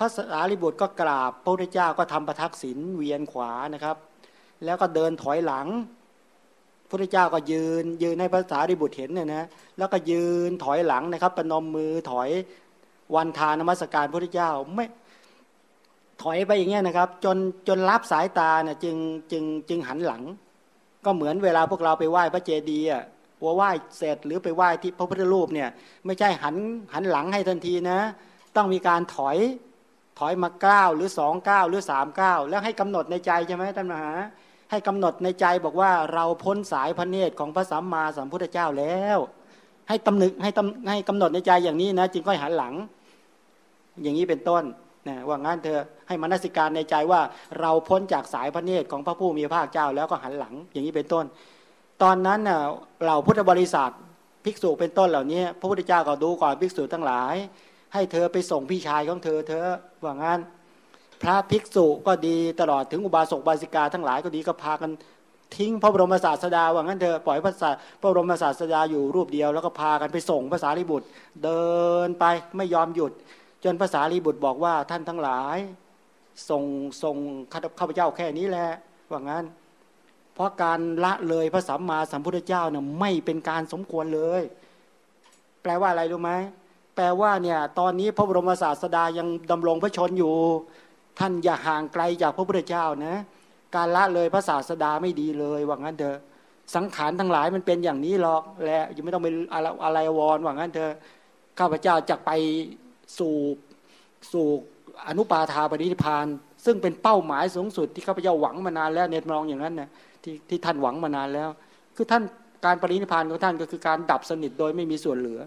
ภาษาลิบุตรก็กราบพระพุทธเจ้าก็ทำประทักษิณเวียนขวานะครับ แล้วก็เดินถอยหลัง พระเจ้าก็ยืน ยืนในภาษาดิบุตรเห็นเนี่ยนะแล้วก็ยืนถอยหลังนะครับประนมมือถอยวันทานมัสการพระเจ้าไม่ถอยไปอย่างเงี้ยนะครับ จนจนรับสายตาเนี่ยจึงจึงจึงหันหลัง ก็เหมือนเวลาพวกเราไปไหว้พระเจดีย์อะว่าไหว้เสร็จหรือไปไหว้ที่พระพุทธรูปเนี่ยไม่ใช่หันหันหลังให้ทันทีนะ ต้องมีการถอยถอยมาเก้าหรือสองเก้าหรือสามเก้าแล้วให้กำหนดในใจใช่ไหมท่านมหา ให้กำหนดในใจบอกว่าเราพ้นสายพระเนตรของพระสัมมาสัมพุทธเจ้าแล้ว ให้ตำหนึกให้ตำให้กำหนดในใจอย่างนี้นะจึงค่อยหันหลัง อย่างนี้เป็นต้นนะว่างั้นเธอให้มนสิการในใจว่าเราพ้นจากสายพระเนตรของพระผู้มีพระภาคเจ้าแล้วก็หันหลัง อย่างนี้เป็นต้น ตอนนั้นเน่ะเราพุทธบริษัทภิกษุเป็นต้นเหล่านี้ พระพุทธเจ้าก็ดูก่อนภิกษุทั้งหลาย ให้เธอไปส่งพี่ชายของเธอเธอว่างั้น พระภิกษุก็ดีตลอดถึงอุบาสกบาสิกาทั้งหลายก็ดีก็พากันทิ้งพระบรมศาสดาว่างั้นเธอปล่อยพระศาพระบรมศาสดาอยู่รูปเดียว แล้วก็พากันไปส่งภาษาลิบุตร เดินไปไม่ยอมหยุด จนภาษาลิบุตรบอกว่าท่านทั้งหลายส่งส่งข้าพเจ้าแค่นี้แหละว่างั้น เพราะการละเลยพระสัมมาสัมพุทธเจ้าเนี่ยไม่เป็นการสมควรเลย แปลว่าอะไรรู้ไหมแปลว่าเนี่ยตอนนี้พระบรมศาสดายังดำรงพระชนอยู่ ท่านอย่าห่างไกลจากพระพุทธเจ้านะ การละเลยพระศาสดาไม่ดีเลยว่างั้นเถอะสังขารทั้งหลายมันเป็นอย่างนี้หรอกและยังไม่ต้องไปอะไรอะไรวอนว่างั้นเถอะข้าพเจ้าจะไปสู่สู่อนุปาทาปรินิพาน ซึ่งเป็นเป้าหมายสูงสุดที่ข้าพเจ้าหวังมานานแล้วเนตมองอย่างนั้นนะที่ที่ท่านหวังมานานแล้ว คือท่านการปรินิพานของท่านก็คือการดับสนิทโดยไม่มีส่วนเหลือ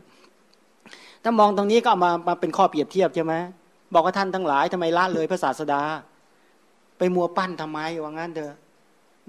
ถ้ามองตรงนี้ก็มามาเป็นข้อเปรียบเทียบใช่ไหม บอกว่าท่านทั้งหลายทำไมละเลยพระศาสดา ไปมัวปั้นทำไมว่างั้นเถอะ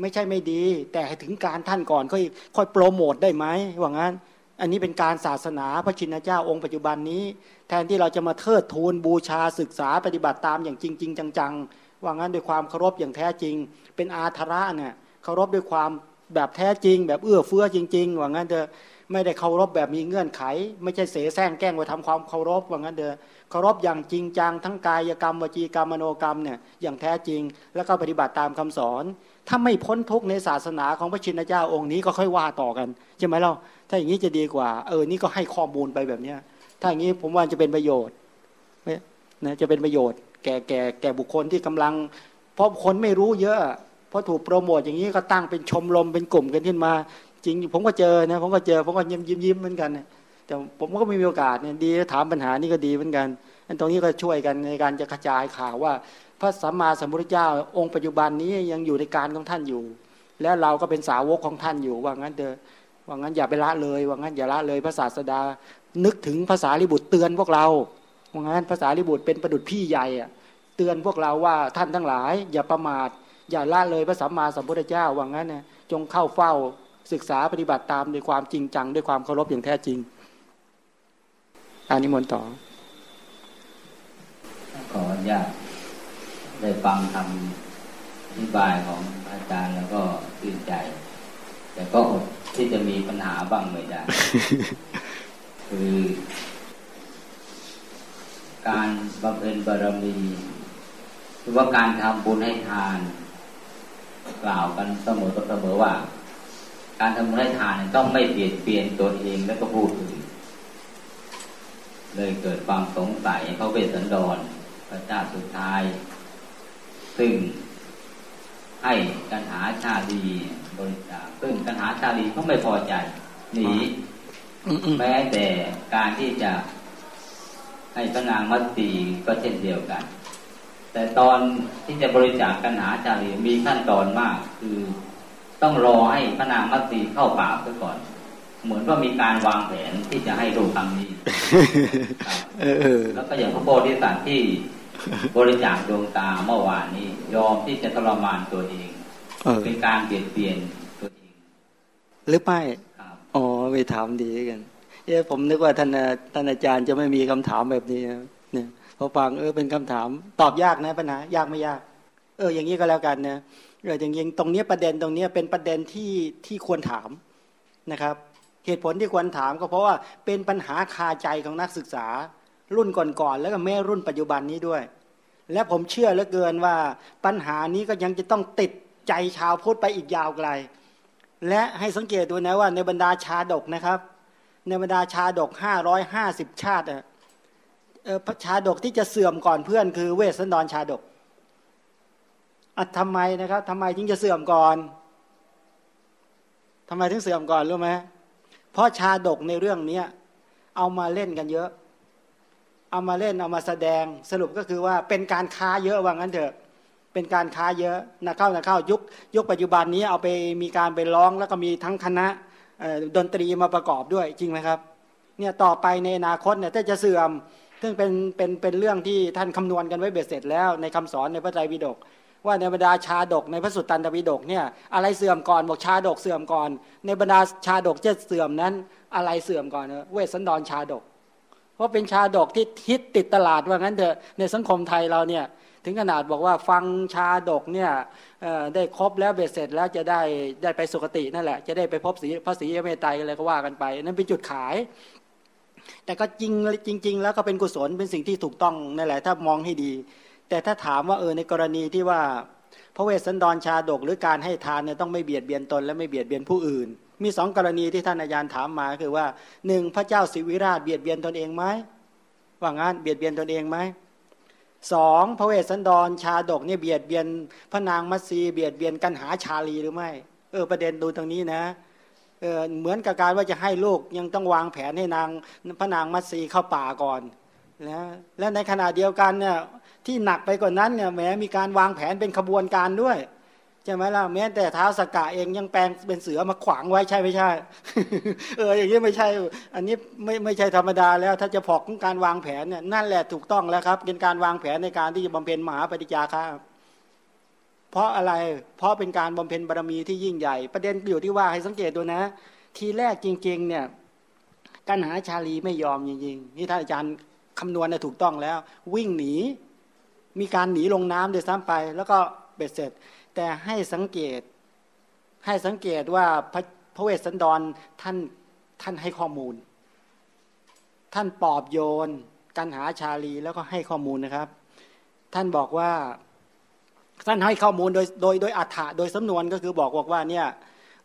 ไม่ใช่ไม่ดี แต่ถึงการท่านก่อนค่อยค่อยโปรโมทได้ไหมว่างั้น อันนี้เป็นการศาสนาพระชินเจ้าองค์ปัจจุบันนี้ แทนที่เราจะมาเทิดทูนบูชาศึกษาปฏิบัติตามอย่างจริงจริงจังๆ ว่างั้นด้วยความเคารพอย่างแท้จริง เป็นอาธระเนี่ยเคารพด้วยความแบบแท้จริง แบบเอื้อเฟื้อจริง ๆ ว่างั้นเถอะไม่ได้เคารพแบบมีเงื่อนไข ไม่ใช่เสแสร้งแกล้งไปทำความเคารพว่างั้นเถอะ เคารพอย่างจริงจังทั้งกายกรรมวจีกรรมมโนกรรมเนี่ยอย่างแท้จริง แล้วก็ปฏิบัติตามคำสอน ถ้าไม่พ้นทุกในศาสนาของพระชินเจ้าองค์นี้ก็ค่อยว่าต่อกันใช่ไหมเราถ้าอย่างนี้จะดีกว่า เออนี่ก็ให้ข้อมูลไปแบบเนี้ยถ้าอย่างนี้ผมว่าจะเป็นประโยชน์นะจะเป็นประโยชน์แก่แก่แก่บุคคลที่กำลัง เพราะคนไม่รู้เยอะพอถูกโปรโมทอย่างนี้ก็ตั้งเป็นชมรมเป็นกลุ่มกันขึ้นมา จริงผมก็เจอนะผมก็เจอผมก็ยิ้มยิ้มยิ้มเหมือนกัน แต่ผมก็ไม่มีโอกาสเนี่ยดีถามปัญหานี่ก็ดีเหมือนกันอันตรงนี้ก็ช่วยกันในการจะกระจายข่าวว่า พระสัมมาสัมพุทธเจ้า องค์ปัจจุบันนี้ยังอยู่ในการของท่านอยู่ และเราก็เป็นสาวกของท่านอยู่ ว่างั้นเถอะว่างั้นอย่าไปละเลย ว่างั้นอย่าละเลยพระศาสดา นึกถึงภาษาลิบุตรเตือนพวกเราว่างั้นภาษาลิบุตรเป็นประดุจพี่ใหญ่อะเตือนพวกเราว่าท่านทั้งหลาย อย่าประมาทอย่าละเลยพระสัมมาสัมพุทธเจ้าว่างั้นนะจงเข้าเฝ้าศึกษาปฏิบัติตามด้วยความจริงจังด้วยความเคารพอย่างแท้จริง อานิมนต์ต่อ ขออนุญาตได้ฟังคำอธิบายของอาจารย์แล้วก็ตื่นใจ แต่ก็อดที่จะมีปัญหาบ้างไม่ได้ คือ การบำเพ็ญบารมีคือว่าการทำบุญให้ทาน กล่าวกันเสมอเสมอว่า การทำบุญให้ทานต้องไม่เปลี่ยนเปลี่ยนตัวเองแล้วก็ผู้อื่น เลยเกิดความสงสัยเขาเวสสันดรพระเจ้าสุดท้าย ซึ่งให้กันหาชาดีบริจาคซึ่งกันหาชาดีเขาไม่พอใจหนีแม้แต่การที่จะให้พระนางมัตตีก็เช่นเดียวกัน แต่ตอนที่จะบริจาคกันหาชาลีมีขั้นตอนมาก คือต้องรอให้พระนางมัตตีเข้าป่าซะก่อน เหมือนว่ามีการวางแผนที่จะให้รูปครั้งนี้แล้วก็อย่างพระโพธิสัตว์ที่บริจาคดวงตาเมื่อวานนี้ ยอมที่จะทรมานตัวเองเป็นการเปลี่ยนเปลี่ยนตัวเอง หรือไม่อ๋อไปถามดีกันเอ๊ผมนึกว่าท่านท่านอาจารย์จะไม่มีคำถามแบบนี้เนี่ยพอฟังเออเป็นคำถาม ตอบยากนะปัญหายากไม่ยาก เออ อย่างนี้ก็แล้วกันนะเอออย่างยิงตรงนี้ประเด็นตรงนี้เป็นประเด็นที่ที่ควรถามนะครับ เหตุผลที่ควรถามก็เพราะว่าเป็นปัญหาคาใจของนักศึกษา รุ่นก่อนๆแล้วก็แม่รุ่นปัจจุบันนี้ด้วย และผมเชื่อเหลือเกินว่าปัญหานี้ก็ยังจะต้องติดใจชาวพุทธไปอีกยาวไกล และให้สังเกตดูนะว่าในบรรดาชาดกนะครับ ในบรรดาชาดกห้าร้อยห้าสิบชาติเออชาดกที่จะเสื่อมก่อนเพื่อนคือเวสสันดรชาดกอะทำไมนะครับทำไมจึงจะเสื่อมก่อนทำไมถึงเสื่อมก่อนรู้ไหม เพราะชาดกในเรื่องเนี้ยเอามาเล่นกันเยอะ เอามาเล่นเอามาแสดงสรุปก็คือว่าเป็นการค้าเยอะว่างั้นเถอะเป็นการค้าเยอะนะเข้านะเข้ายุคยุคปัจจุบันนี้เอาไปมีการไปร้องแล้วก็มีทั้งคณะดนตรีมาประกอบด้วยจริงไหมครับเนี่ยต่อไปในอนาคตเนี่ยถ้าจะเสื่อมซึ่งเป็นเป็นเป็นเรื่องที่ท่านคำนวณกันไว้เบ็ดเสร็จแล้วในคำสอนในพระไตรปิฎก ว่าในบรรดาชาดกในพระสุตตันตปิฎกเนี่ยอะไรเสื่อมก่อนบอกชาดกเสื่อมก่อน ในบรรดาชาดกจะเสื่อมนั้น อะไรเสื่อมก่อนเวสสันดรชาดก เพราะเป็นชาดกที่ฮิตติดตลาดว่างั้นเถอะในสังคมไทยเราเนี่ยถึงขนาดบอกว่าฟังชาดกเนี่ยได้ครบแล้วเบ็ดเสร็จแล้วจะได้ได้ไปสุคตินั่นแหละ จะได้ไปพบสีพระศรีเมตไตรอะไรก็ว่ากันไป นั่นเป็นจุดขาย แต่ก็จริงจริง ๆ แล้วก็เป็นกุศลเป็นสิ่งที่ถูกต้องนั่นแหละ ถ้ามองให้ดี แต่ถ้าถามว่าเออในกรณีที่ว่าพระเวสสันดรชาดกหรือการให้ทานเนี่ยต้องไม่เบียดเบียนตนและไม่เบียดเบียนผู้อื่น มีสองกรณีที่ท่านอาจารย์ถามมาคือว่าหนึ่งพระเจ้าสิวิราชเบียดเบียนตนเองไหมว่างั้นเบียดเบียนตนเองไหมสองพระเวสสันดรชาดกเนี่ยเบียดเบียนพระนางมัตสีเบียดเบียนกันหาชาลีหรือไม่ เออประเด็นดูตรงนี้นะเออเหมือนกับการว่าจะให้ลูกยังต้องวางแผนให้นางพระนางมัตสีเข้าป่าก่อนนะและในขณะเดียวกันเนี่ย ที่หนักไปกว่านั้นเนี่ยแม้มีการวางแผนเป็นขบวนการด้วยใช่ไหมล่ะแม้แต่เท้าสกกะเองยังแปลงเป็นเสือมาขวางไว้ใช่ไม่ใช่ เอออย่างนี้ไม่ใช่ อันนี้ไม่ไม่ใช่ธรรมดาแล้ว ถ้าจะพอกของการวางแผนเนี่ยนั่นแหละถูกต้องแล้วครับ เป็นการวางแผนในการที่จะบำเพ็ญมหาปฏิจจาระเพราะอะไรเพราะเป็นการบำเพ็ญบารมีที่ยิ่งใหญ่ ประเด็นอยู่ที่ว่าให้สังเกตดูนะ ทีแรกจริง ๆ เนี่ยกันหาชาลีไม่ยอมจริงๆนี่ท่านอาจารย์คำนวณถูกต้องแล้ว วิ่งหนี มีการหนีลงน้ำโดยซ้ำไป แล้วก็เบ็ดเสร็จ แต่ให้สังเกต ให้สังเกตว่าพระพระเวสสันดรท่านท่านให้ข้อมูล ท่านปอบโยน กันหาชาลีแล้วก็ให้ข้อมูลนะครับ ท่านบอกว่าท่านให้ข้อมูลโดยโดยโดยอัฏฐะโดยสำนวนก็คือบอกบอกว่าเนี่ย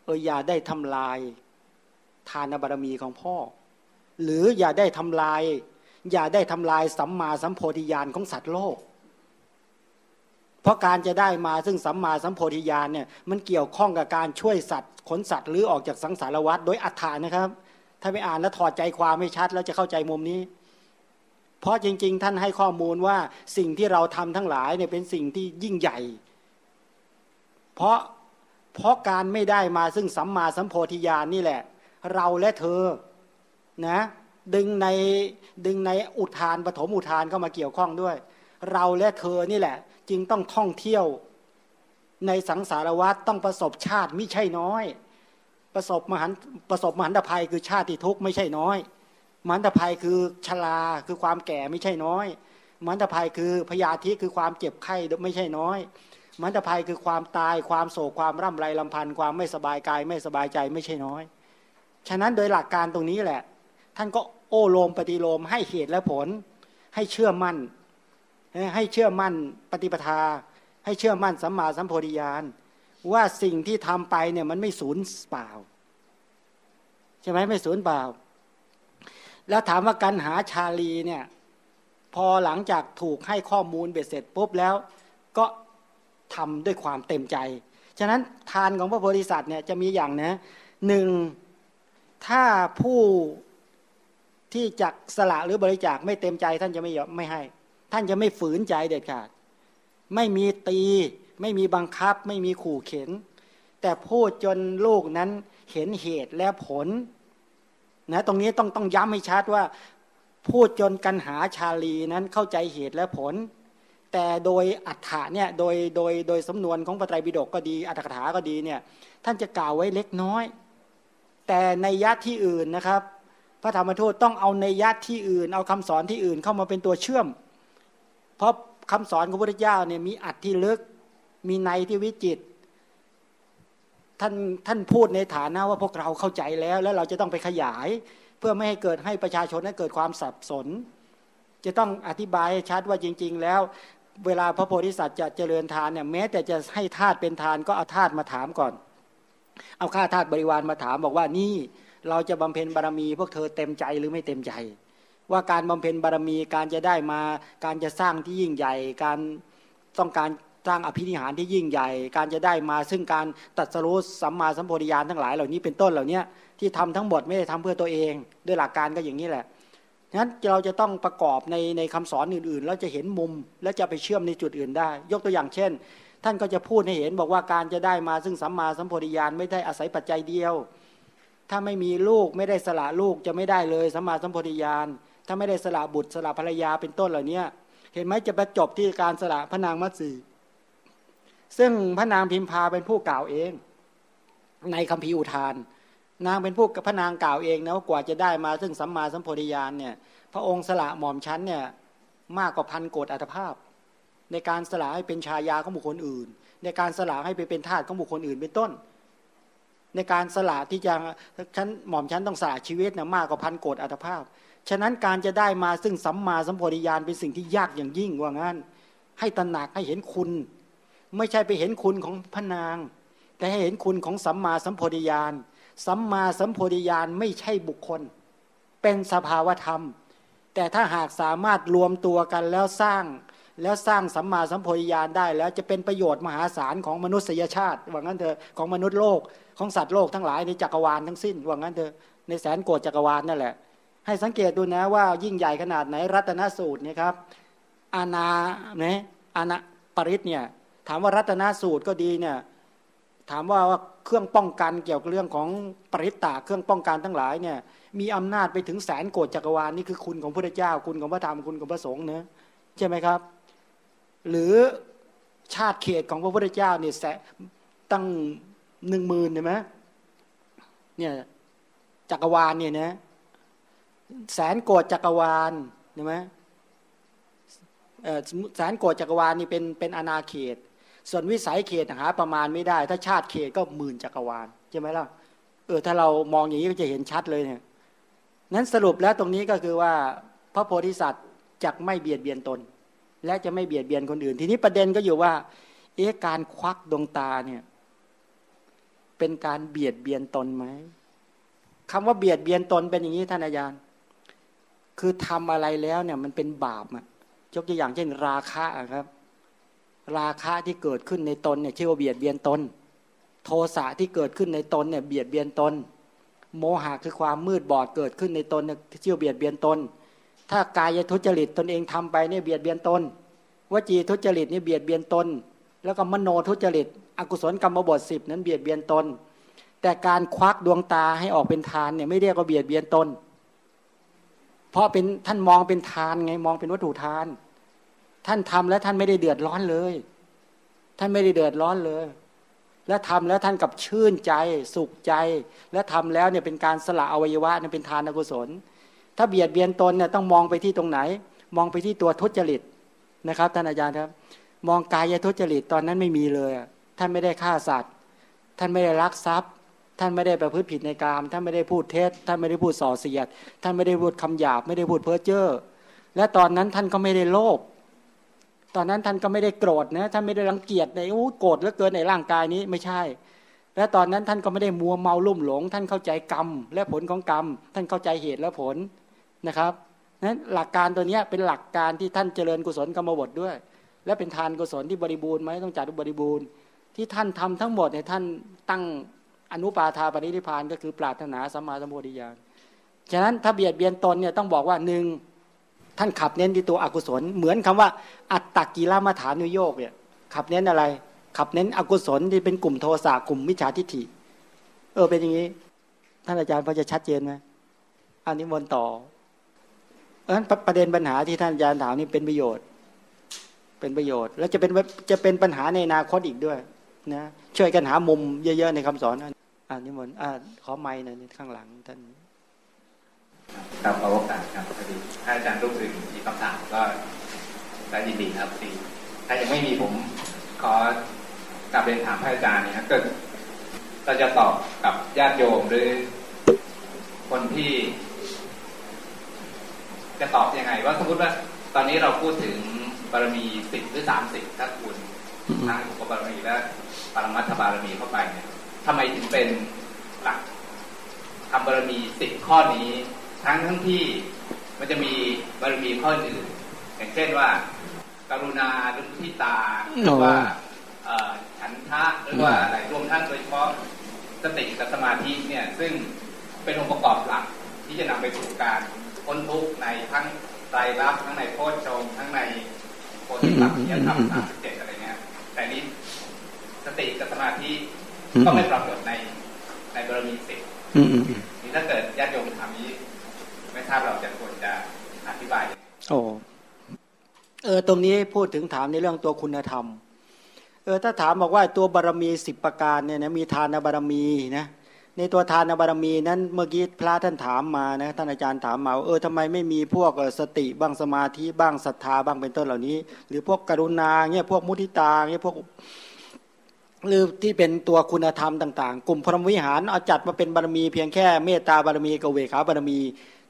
เอออย่าได้ทำลายทานบารมีของพ่อ หรืออย่าได้ทำลาย อย่าได้ทำลายสัมมาสัมโพธิญาณของสัตว์โลก เพราะการจะได้มาซึ่งสัมมาสัมโพธิญาณเนี่ยมันเกี่ยวข้องกับการช่วยสัตว์ขนสัตว์หรือออกจากสังสารวัฏโดยอัฏฐานะครับ ถ้าไม่อ่านแล้วถอดใจความไม่ชัดแล้วจะเข้าใจมุมนี้ เพราะจริง ๆ ท่านให้ข้อมูลว่าสิ่งที่เราทำทั้งหลายเนี่ยเป็นสิ่งที่ยิ่งใหญ่ เพราะเพราะการไม่ได้มาซึ่งสัมมาสัมโพธิญาณนี่แหละ เราและเธอนะดึงในดึงในอุทานปฐมอุทานเข้ามาเกี่ยวข้องด้วย เราและเธอนี่แหละ จึงต้องท่องเที่ยวในสังสารวัฏต้องประสบชาติไม่ใช่น้อย ประสบมหันประสบมหันตภัยคือชาติทุกข์ไม่ใช่น้อยมหันตภัยคือชราคือความแก่ไม่ใช่น้อยมหันตภัยคือพยาธิคือความเจ็บไข้ไม่ใช่น้อยมหันตภัยคือความตายความโศกความร่ำไรลำพันธ์ความไม่สบายกายไม่สบายใจไม่ใช่น้อย ฉะนั้นโดยหลักการตรงนี้แหละ ท่านก็โอโลมปฏิโลมให้เหตุและผล ให้เชื่อมั่น ให้เชื่อมั่นปฏิปทา ให้เชื่อมั่นสัมมาสัมโพธิญาณว่าสิ่งที่ทำไปเนี่ยมันไม่สูญเปล่า ใช่ไหมไม่สูญเปล่า แล้วถามว่าการหาชาลีเนี่ย พอหลังจากถูกให้ข้อมูลเบ็ดเสร็จปุ๊บแล้ว ก็ทำด้วยความเต็มใจ ฉะนั้นทานของพระโพธิสัตว์เนี่ยจะมีอย่างนะหนึ่งถ้าผู้ที่จักสละหรือบริจาคไม่เต็มใจท่านจะไม่ยอมไม่ให้ ท่านจะไม่ฝืนใจเด็ดขาด ไม่มีตี ไม่มีบังคับ ไม่มีขู่เข็น แต่พูดจนลูกนั้นเห็นเหตุและผลนะตรงนี้ต้องต้องย้ำให้ชัดว่า พูดจนกันหาชาลีนั้นเข้าใจเหตุและผล แต่โดยอัฏฐะเนี่ยโดยโดยโดยสำนวนของพระไตรปิฎกก็ดีอัฏฐกถาก็ดีเนี่ยท่านจะกล่าวไว้เล็กน้อย แต่ในยัดที่อื่นนะครับ พระธรรมทูตต้องเอาในยัดที่อื่น เอาคำสอนที่อื่นเข้ามาเป็นตัวเชื่อม เพราะคำสอนของพระพุทธเจ้าเนี่ยมีอัดที่ลึก มีในที่วิจิต ท่านท่านพูดในฐานะว่าพวกเราเข้าใจแล้ว แล้วเราจะต้องไปขยาย เพื่อไม่ให้เกิดให้ประชาชนนั้นเกิดความสับสน จะต้องอธิบายชัดว่าจริง ๆ แล้ว เวลาพระโพธิสัตว์จะเจริญทานเนี่ยแม้แต่จะให้ทาตเป็นทานก็เอาทาตมาถามก่อน เอาข้าทาตบริวารมาถามบอกว่านี่เราจะบำเพ็ญบารมีพวกเธอเต็มใจหรือไม่เต็มใจ ว่าการบำเพ็ญบารมีการจะได้มาการจะสร้างที่ยิ่งใหญ่ การต้องการสร้างอภินิหารที่ยิ่งใหญ่ การจะได้มาซึ่งการตัดสรุสัมมาสัมโพธิญาณทั้งหลายเหล่านี้เป็นต้นเหล่านี้ที่ทำทั้งหมดไม่ได้ทำเพื่อตัวเอง ด้วยหลักการก็อย่างนี้แหละนั้นเราจะต้องประกอบในในคำสอนอื่นๆ แล้วจะเห็นมุมแล้วจะไปเชื่อมในจุดอื่นได้ ยกตัวอย่างเช่น ท่านก็จะพูดให้เห็นบอกว่าการจะได้มาซึ่งสัมมาสัมโพธิญาณไม่ได้อาศัยปัจจัยเดียว ถ้าไม่มีลูกไม่ได้สละลูกจะไม่ได้เลยสัมมาสัมโพธิญาณ ถ้าไม่ได้สละบุตรสละภรรยาเป็นต้นเหล่านี้เห็นไหมจะไปจบที่การสละพระนางมัตสีซึ่งพระนางพิมพาเป็นผู้กล่าวเอง ในคำพีอุทาน นางเป็นผู้พระนางกล่าวเองนะว่ากว่าจะได้มาซึ่งสัมมาสัมโพธิญาณเนี่ย พระองค์สละหม่อมชั้นเนี่ยมากกว่าพันโกดอัตภาพ ในการสละให้เป็นชายาของบุคคลอื่น ในการสละให้ไปเป็นทาสของบุคคลอื่นเป็นต้น ในการสละที่จะชั้นหม่อมชั้นต้องสละชีวิตเนี่ยมากกว่าพันโกดอัตภาพ ฉะนั้นการจะได้มาซึ่งสัมมาสัมโพธิญาณเป็นสิ่งที่ยากอย่างยิ่งว่างั้น ให้ตระหนักให้เห็นคุณ ไม่ใช่ไปเห็นคุณของพระนาง แต่ให้เห็นคุณของสัมมาสัมโพธิญาณสัมมาสัมโพธิญาณไม่ใช่บุคคล เป็นสภาวธรรม แต่ถ้าหากสามารถรวมตัวกันแล้วสร้างแล้วสร้างสัมมาสัมโพธิญาณได้ แล้วจะเป็นประโยชน์มหาศาลของมนุษยชาติว่างั้นเถอะของมนุษย์โลกของสัตว์โลกทั้งหลายในจักรวาลทั้งสิ้นว่างั้นเถอะในแสนโกดจักรวาลนั่นแหละ ให้สังเกตดูนะว่ายิ่งใหญ่ขนาดไหนรัตนสูตรเนี่ยครับอาณาเนี่ยอาณาปริศเนี่ยถามว่ารัตนสูตรก็ดีเนี่ยถามว่าเครื่องป้องกันเกี่ยวกับเรื่องของปริตตาเครื่องป้องกันทั้งหลายเนี่ยมีอำนาจไปถึงแสนโกดจักรวาลนี่คือคุณของพระเจ้า คุณของพระธรรมคุณของพระสงฆ์เนะใช่ไหมครับ หรือชาติเขตของพระพุทธเจ้าเนี่ยแสตั้งหนึ่งหมื่นเห็นไหมเนี่ยจักรวาลเนี่ยนะ แสนโกดจักรวาลเห็นไหมแสนโกดจักรวาลนี่เป็นเป็นอาณาเขต ส่วนวิสัยเขตหาประมาณไม่ได้ ถ้าชาติเขตก็หมื่นจักรวาลใช่ไหมล่ะเออถ้าเรามองอย่างนี้ก็จะเห็นชัดเลยเนี่ยนั้นสรุปแล้วตรงนี้ก็คือว่าพระโพธิสัตว์จะไม่เบียดเบียนตน และจะไม่เบียดเบียนคนอื่น ทีนี้ประเด็นก็อยู่ว่าเอ๊ะการควักดวงตาเนี่ย เป็นการเบียดเบียนตนไหมคำว่าเบียดเบียนตนเป็นอย่างนี้ท่านอาจารย์ คือทำอะไรแล้วเนี่ยมันเป็นบาปอะยกตัวอย่างเช่น ราคะครับ ราคะที่เกิดขึ้นในตนเนี่ยชื่อว่าเบียดเบียนตน โทสะที่เกิดขึ้นในตนเนี่ยเบียดเบียนตน โมหะคือความมืดบอดเกิดขึ้นในตนเนี่ยชื่อเบียดเบียนตน ถ้ากายทุจริตตนเองทำไปเนี่ยเบียดเบียนตนวจีทุจริตเนี่ยเบียดเบียนตน แล้วก็มโนทุจริต อกุศลกรรมบทสิบนั้นเบียดเบียนตน แต่การควักดวงตาให้ออกเป็นทานเนี่ยไม่เรียกว่าเบียดเบียนตน เพราะเป็นท่านมองเป็นทานไงมองเป็นวัตถุทาน ท่านทำแล้วท่านไม่ได้เดือดร้อนเลย ท่านไม่ได้เดือดร้อนเลย และทำแล้วท่านกับชื่นใจสุขใจ และทำแล้วเนี่ยเป็นการสละอวัยวะเนี่ยเป็นทานอกุศล ถ้าเบียดเบียนตนเนี่ยต้องมองไปที่ตรงไหน มองไปที่ตัวทุจริตนะครับท่านอาจารย์ครับ มองกายทุจริตตอนนั้นไม่มีเลย ท่านไม่ได้ฆ่าสัตว์ ท่านไม่ได้ลักทรัพย์ ท่านไม่ได้ประพฤติผิดในกาม ท่านไม่ได้พูดเท็จ ท่านไม่ได้พูดส่อเสียด ท่านไม่ได้พูดคำหยาบ ไม่ได้พูดเพ้อเจ้อ และตอนนั้นท่านก็ไม่ได้โลภ ตอนนั้นท่านก็ไม่ได้โกรธนะ ท่านไม่ได้รังเกียจในโอ้โกรธแล้วเกินในร่างกายนี้ไม่ใช่ และตอนนั้นท่านก็ไม่ได้มัวเมาลุ่มหลง ท่านเข้าใจกรรม และผลของกรรม ท่านเข้าใจเหตุและผลนะครับนั้นหลักการตัวนี้เป็นหลักการที่ท่านเจริญกุศลกรรมบทด้วย และเป็นทานกุศลที่บริบูรณ์ไหมต้องจัดบริบูรณ์ ที่ท่านทำทั้งหมดเนี่ยท่านตั้ง อนุปาทาปริธิพานก็คือปรารถนาสัมมาสัมโพธิญาณฉะนั้นถ้าเบียดเบียนตนเนี่ยต้องบอกว่าหนึ่งท่านขับเน้นที่ตัวอกุศล เหมือนคำว่า อัตตกิลมาฐานุโยกเนี่ยขับเน้นอะไร ขับเน้นอกุศลที่เป็นกลุ่มโทสะกลุ่มมิจฉาทิฏฐิ เออเป็นอย่างนี้ ท่านอาจารย์พอจะชัดเจนไหมอันนี้วนต่อเพราะฉะนั้นประเด็นปัญหาที่ท่านอาจารย์ถามนี่เป็นประโยชน์ เป็นประโยชน์แล้วจะเป็นจะเป็นปัญหาในอนาคตอีกด้วย นะช่วยกันหามุมเยอะ ๆ ในคำสอนอันนี้มนอ่าขอไม้หน่อยข้างหลังท่านครับขอโอกาสครับพอดีถ้าอาจารย์รุ่งถึงมีคำถามก็ได้ยินดีครับดีถ้ายังไม่มีผมขอกลับเรียนถามพระอาจารย์เนี่ยเกิดเราจะตอบกับญาติโยมหรือคนที่ จะตอบยังไง ว่าสมมติว่า ตอนนี้เราพูดถึงบารมีสิบหรือสามสิบถ้าคุณทั้งอุปบารมีและ ปรมัตถบารมีเข้าไปเนี่ยทำไมถึงเป็นหลักทำบารมีสิบข้อนี้ ทั้งทั้งที่มันจะมีบารมีข้ออื่น อย่างเช่นว่า กรุณาหรือที่ตาหรือว่าฉันทะหรือว่าอะไรรวมทั้งโดยเฉพาะสติกับสมาธิเนี่ย ซึ่งเป็นองค์ประกอบหลักที่จะนำไปสู่การพ้นทุกข์ในทั้งไตรลักษณ์ทั้งในโพชฌงทั้งในโพธิปักขียธรรมสามสิบเจ็ดอะไรเงี้ยแต่นี้ส ติกับสมาธิก็ไม่ปรากฏในในบารมีสิบนี่ถ้าเกิดญาติโยมถามนี้ ไม่ทราบเราจะควรจะอธิบายโอ้เออตรงนี้พูดถึงถามในเรื่องตัวคุณธรรม เออถ้าถามบอกว่าตัวบารมีสิบประการเนี่ยนะมีทานบารมีนะในตัวทานบารมีนั้นเมื่อกี้พระท่านถามมานะท่านอาจารย์ถามมาเออทำไมไม่มีพวกสติบ้างสมาธิบ้างศรัทธาบ้างเป็นต้นเหล่านี้ หรือพวกกรุณาเนี่ยพวกมุทิตาเนี่ยพวก หรือที่เป็นตัวคุณธรรมต่าง ๆ กลุ่มพรหมวิหารเอาจัดมาเป็นบารมีเพียงแค่เมตตาบารมีกเวขาบารมี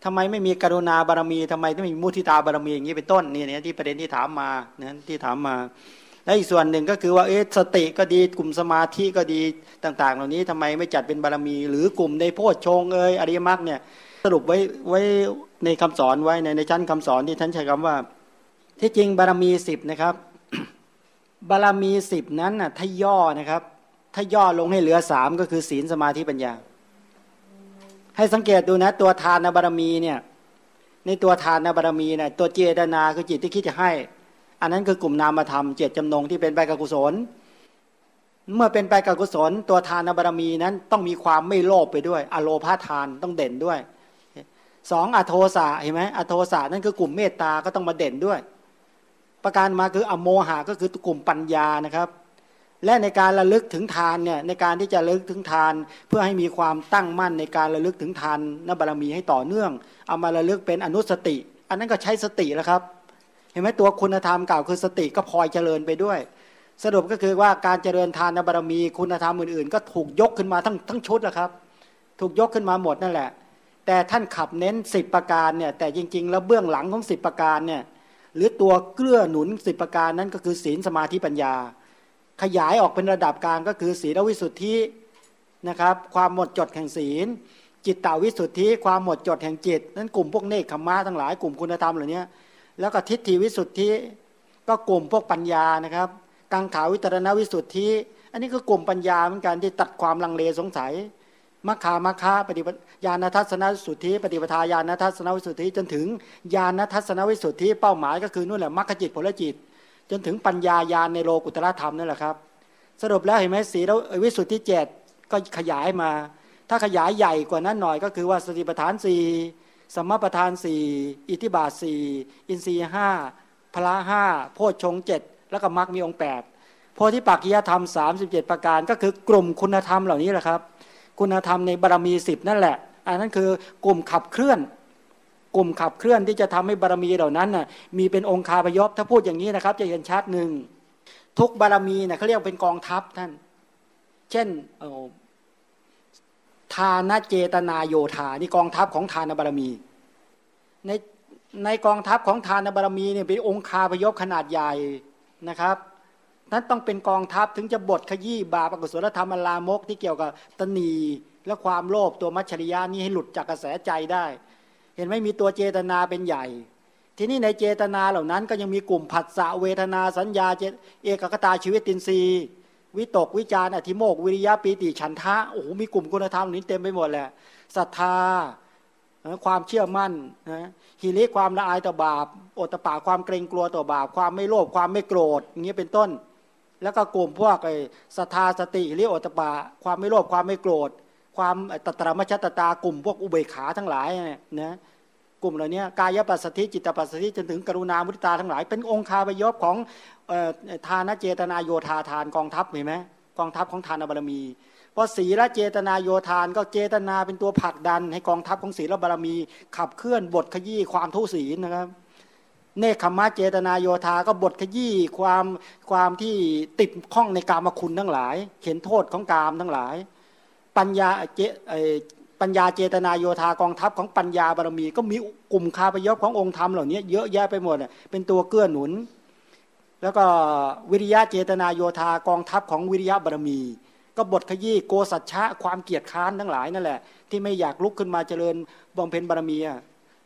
ทำไมไม่มีกรุณาบารมีทำไมไม่มีมุทิตาบารมีอย่างนี้เป็นต้นนี่เนี่ยที่ประเด็นที่ถามมานะที่ถามมา และอีกส่วนหนึ่งก็คือว่าเอสติก็ดีกลุ่มสมาธิก็ดีต่าง ๆ เหล่านี้ทำไมไม่จัดเป็นบารมี หรือกลุ่มในโพชฌงเอยอริยมรรคเนี่ยสรุปไว้ไว้ในคำสอนไว้ในในชั้นคำสอนที่ท่านใช้คำว่า ที่จริงบารมีสิบนะครับ บารมีสิบนั้นน่ะถ้าย่อนะครับ ถ้าย่อลงให้เหลือสามก็คือศีลสมาธิปัญญา ให้สังเกตดูนะ ตัวทานบารมีเนี่ยในตัวทานบารมีเนี่ยตัวเจตนาคือจิตที่คิดจะให้ อันนั้นคือกลุ่มนามธรรมเจตจำนงที่เป็นไปกับกุศล เมื่อเป็นไปกับกุศล ตัวทานบารมีนั้นต้องมีความไม่โลภไปด้วย อโลภาทานต้องเด่นด้วยสองอโทสะเห็นไหมอโทสะนั่นคือกลุ่มเมตตาก็ต้องมาเด่นด้วย ประการมาคืออโมหะก็คือกลุ่มปัญญานะครับ และในการระลึกถึงทานเนี่ยในการที่จะระลึกถึงทาน เพื่อให้มีความตั้งมั่นในการระลึกถึงทานนบารมีให้ต่อเนื่อง เอามาระลึกเป็นอนุสติ อันนั้นก็ใช้สติแล้วครับ เห็นไหมตัวคุณธรรมกล่าวคือสติก็พลอยเจริญไปด้วย สรุปก็คือว่าการเจริญทานบารมีคุณธรรมอื่นๆ ก็ถูกยกขึ้นมาทั้งทั้งชุดแล้วครับ ถูกยกขึ้นมาหมดนั่นแหละ แต่ท่านขับเน้นสิบประการเนี่ยแต่จริงๆ แล้วเบื้องหลังของสิบประการเนี่ย หรือตัวเกลือหนุนสิบประการนั้นก็คือศีลสมาธิปัญญา ขยายออกเป็นระดับกลางก็คือศีลวิสุทธินะครับ ความหมดจดแห่งศีล จิตตาวิสุทธิ ความหมดจดแห่งจิต นั้นกลุ่มพวกเนคขมาทั้งหลายกลุ่มคุณธรรมเหล่านี้แล้วก็ทิฏฐิวิสุทธิก็กลุ่มพวกปัญญานะครับกังขาวิตรณวิสุทธิ อันนี้ก็กลุ่มปัญญาเหมือนกันที่ตัดความลังเลสงสัย มัคคามัคคาปฏิปญาณทัศนวิสุทธิ ปฏิปทาญาณทัศนวิสุทธิ จนถึงญาณทัศนวิสุทธิเป้าหมายก็คือนู่นแหละมรรคจิตผลจิต จนถึงปัญญาญาณในโลกุตระธรรมนั่นแหละครับ สรุปแล้วเห็นไหมสีแล้ววิสุทธิเจ็ดก็ขยายมา ถ้าขยายใหญ่กว่านั้นหน่อยก็คือว่าสติปัฏฐานสี่สมปัฏฐานสี่อิทิบาทสี่อินทรีห้าพละห้าโพชฌงเจ็ดแล้วก็มรรคมีองค์แปดโพธิปักกิยธรรม 37 ประการก็คือกลุ่มคุณธรรมเหล่านี้แหละครับ คุณธรรมในบารมีสิบนั่นแหละ อันนั้นคือกลุ่มขับเคลื่อน กลุ่มขับเคลื่อนที่จะทำให้บารมีเหล่านั้นน่ะมีเป็นองค์คาพยพถ้าพูดอย่างนี้นะครับ จะเห็นชัดหนึ่งทุกบารมีเนี่ยเขาเรียกเป็นกองทัพท่าน เช่นทานเจตนาโยธานี่กองทัพของทานบารมี ในในกองทัพของทานบารมีเนี่ยเป็นองค์คาพยพขนาดใหญ่นะครับ นั้นต้องเป็นกองทัพถึงจะบทขยี้บาปอกุศลธรรมลามกที่เกี่ยวกับตนีและความโลภตัวมัชริยานี้ให้หลุดจากกระแสใจได้ เห็นไหมมีตัวเจตนาเป็นใหญ่ ทีนี้ในเจตนาเหล่านั้นก็ยังมีกลุ่มผัสสะเวทนาสัญญาเอกกตาชีวิตตินรีวิตกวิจารอธิโมกวิริยะปีติฉันทะโอ้โหมีกลุ่มคุณธรรมนี้เต็มไปหมดแหละศรัทธาความเชื่อมั่นนะฮิริความละอายต่อบาปโอตปาความเกรงกลัวต่อบาป ความไม่โลภความไม่โกรธอย่างนี้ยเป็นต้น แล้วก็กลุ่มพวกไอ้ศรัทธาสติหริโอตปา ความไม่โลภความไม่โกรธ ความตตรมชตตากลุ่มพวกอุเบกขาทั้งหลายนะกลุ่มเหล่านี้กายปัสสติจิตปัสสติจนถึงกรุณามุตตาทั้งหลาย เป็นองค์คาพยพของทานเจตนาโยธาทานกองทัพเห็นไหมกองทัพของทานบารมีพอศีลเจตนาโยธานก็เจตนาเป็นตัวผลักดัน ให้กองทัพของศีลบารมี ขับเคลื่อนบทขยี้ความทุศีลนะครับ เนคขมะเจตนาโยธาก็บทขยี้ความความที่ติดข้องในกามคุณทั้งหลาย เห็นโทษของกามทั้งหลาย ปัญญาเจปัญญาเจตนาโยธากองทัพของปัญญาบารมี ก็มีกลุ่มคาพยพขององค์ธรรมเหล่านี้เยอะแยะไปหมดเป็นตัวเกื้อหนุน แล้วก็วิริยะเจตนาโยธากองทัพของวิริยะบารมี ก็บทขยี้โกสัจฉะความเกียจค้านทั้งหลายนั่นแหละ ที่ไม่อยากลุกขึ้นมาเจริญบำเพ็ญบารมี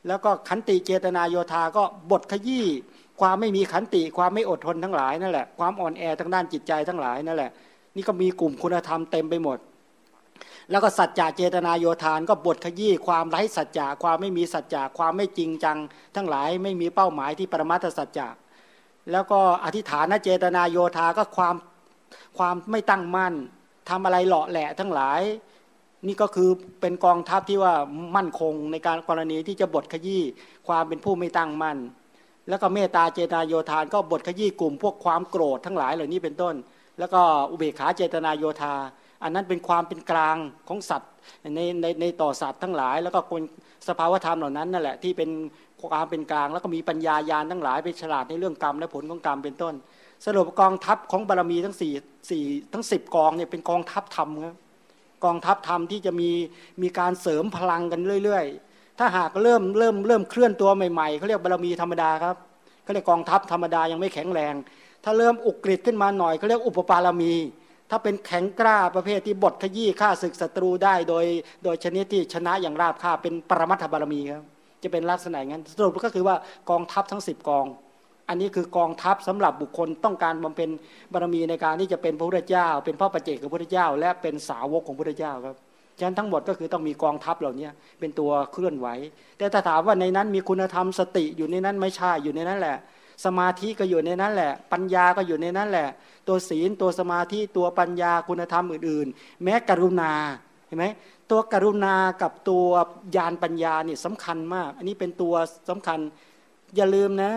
แล้วก็ขันติเจตนาโยธาก็บทขยี้ความไม่มีขันติความไม่อดทนทั้งหลายนั่นแหละความอ่อนแอทางด้านจิตใจทั้งหลายนั่นแหละ นี่ก็มีกลุ่มคุณธรรมเต็มไปหมด แล้วก็สัจจะเจตนาโยธานก็บทขยี้ความไร้สัจจะความไม่มีสัจจะความไม่จริงจัง ทั้งหลายไม่มีเป้าหมายที่ปรมาตสัจจะแล้วก็อธิฐานเจตนาโยธาก็ความความไม่ตั้งมั่นทำอะไรหล่อแหละทั้งหลาย นี่ก็คือเป็นกองทัพที่ว่ามั่นคงในการกรณีที่จะบทขยี้ความเป็นผู้ไม่ตั้งมั่น แล้วก็เมตตาเจตนาโยธานก็บทขยี้กลุ่มพวกความโกรธทั้งหลายเหล่านี้เป็นต้น แล้วก็อุเบกขาเจตนาโยธา อันนั้นเป็นความเป็นกลางของสัตว์ในในในต่อสัตว์ทั้งหลาย แล้วก็คนสภาวธรรมเหล่านั้นนั่นแหละที่เป็นความเป็นกลาง แล้วก็มีปัญญายาณทั้งหลายเป็นฉลาดในเรื่องกรรมและผลของกรรมเป็นต้น สรุปกองทัพของบารมีทั้งสี่สี่ทั้งสิบกองเนี่ยเป็นกองทัพธรรมครับ กองทัพธรรมที่จะมีมีการเสริมพลังกันเรื่อย ๆ ถ้าหากเริ่มเริ่มเริ่มเคลื่อนตัวใหม่ๆเขาเรียกบารมีธรรมดาครับเขาเรียกกองทัพธรรมดายังไม่แข็งแรง ถ้าเริ่มอุกฤษขึ้นมาหน่อยเขาเรียกอุปปารมี ถ้าเป็นแข็งกล้าประเภทที่บทขยี้ฆ่าศึกศัตรูได้โดย โดยชนิดที่ชนะอย่างราบคาบเป็นปรมัตถบารมีครับจะเป็นลักษณะงั้นสรุปก็คือว่ากองทัพทั้ง 10 กอง อันนี้คือกองทัพสำหรับบุคคลต้องการบำเพ็ญบารมีในการที่จะเป็นพระพุทธเจ้า เป็นพ่อประเจกของพระพุทธเจ้า และเป็นสาวกของพระพุทธเจ้าครับฉะนั้นทั้งหมดก็คือต้องมีกองทัพเหล่านี้เป็นตัวเคลื่อนไหว แต่ถ้าถามว่าในนั้นมีคุณธรรมสติอยู่ในนั้นไม่ใช่อยู่ในนั้นแหละ สมาธิก็อยู่ในนั้นแหละ ปัญญาก็อยู่ในนั้นแหละ ตัวศีลตัวสมาธิตัวปัญญาคุณธรรมอื่น ๆ แม้กรุณาเห็นไหมตัวกรุณากับตัวญาณปัญญาเนี่ยสำคัญมาก อันนี้เป็นตัวสำคัญอย่าลืมนะ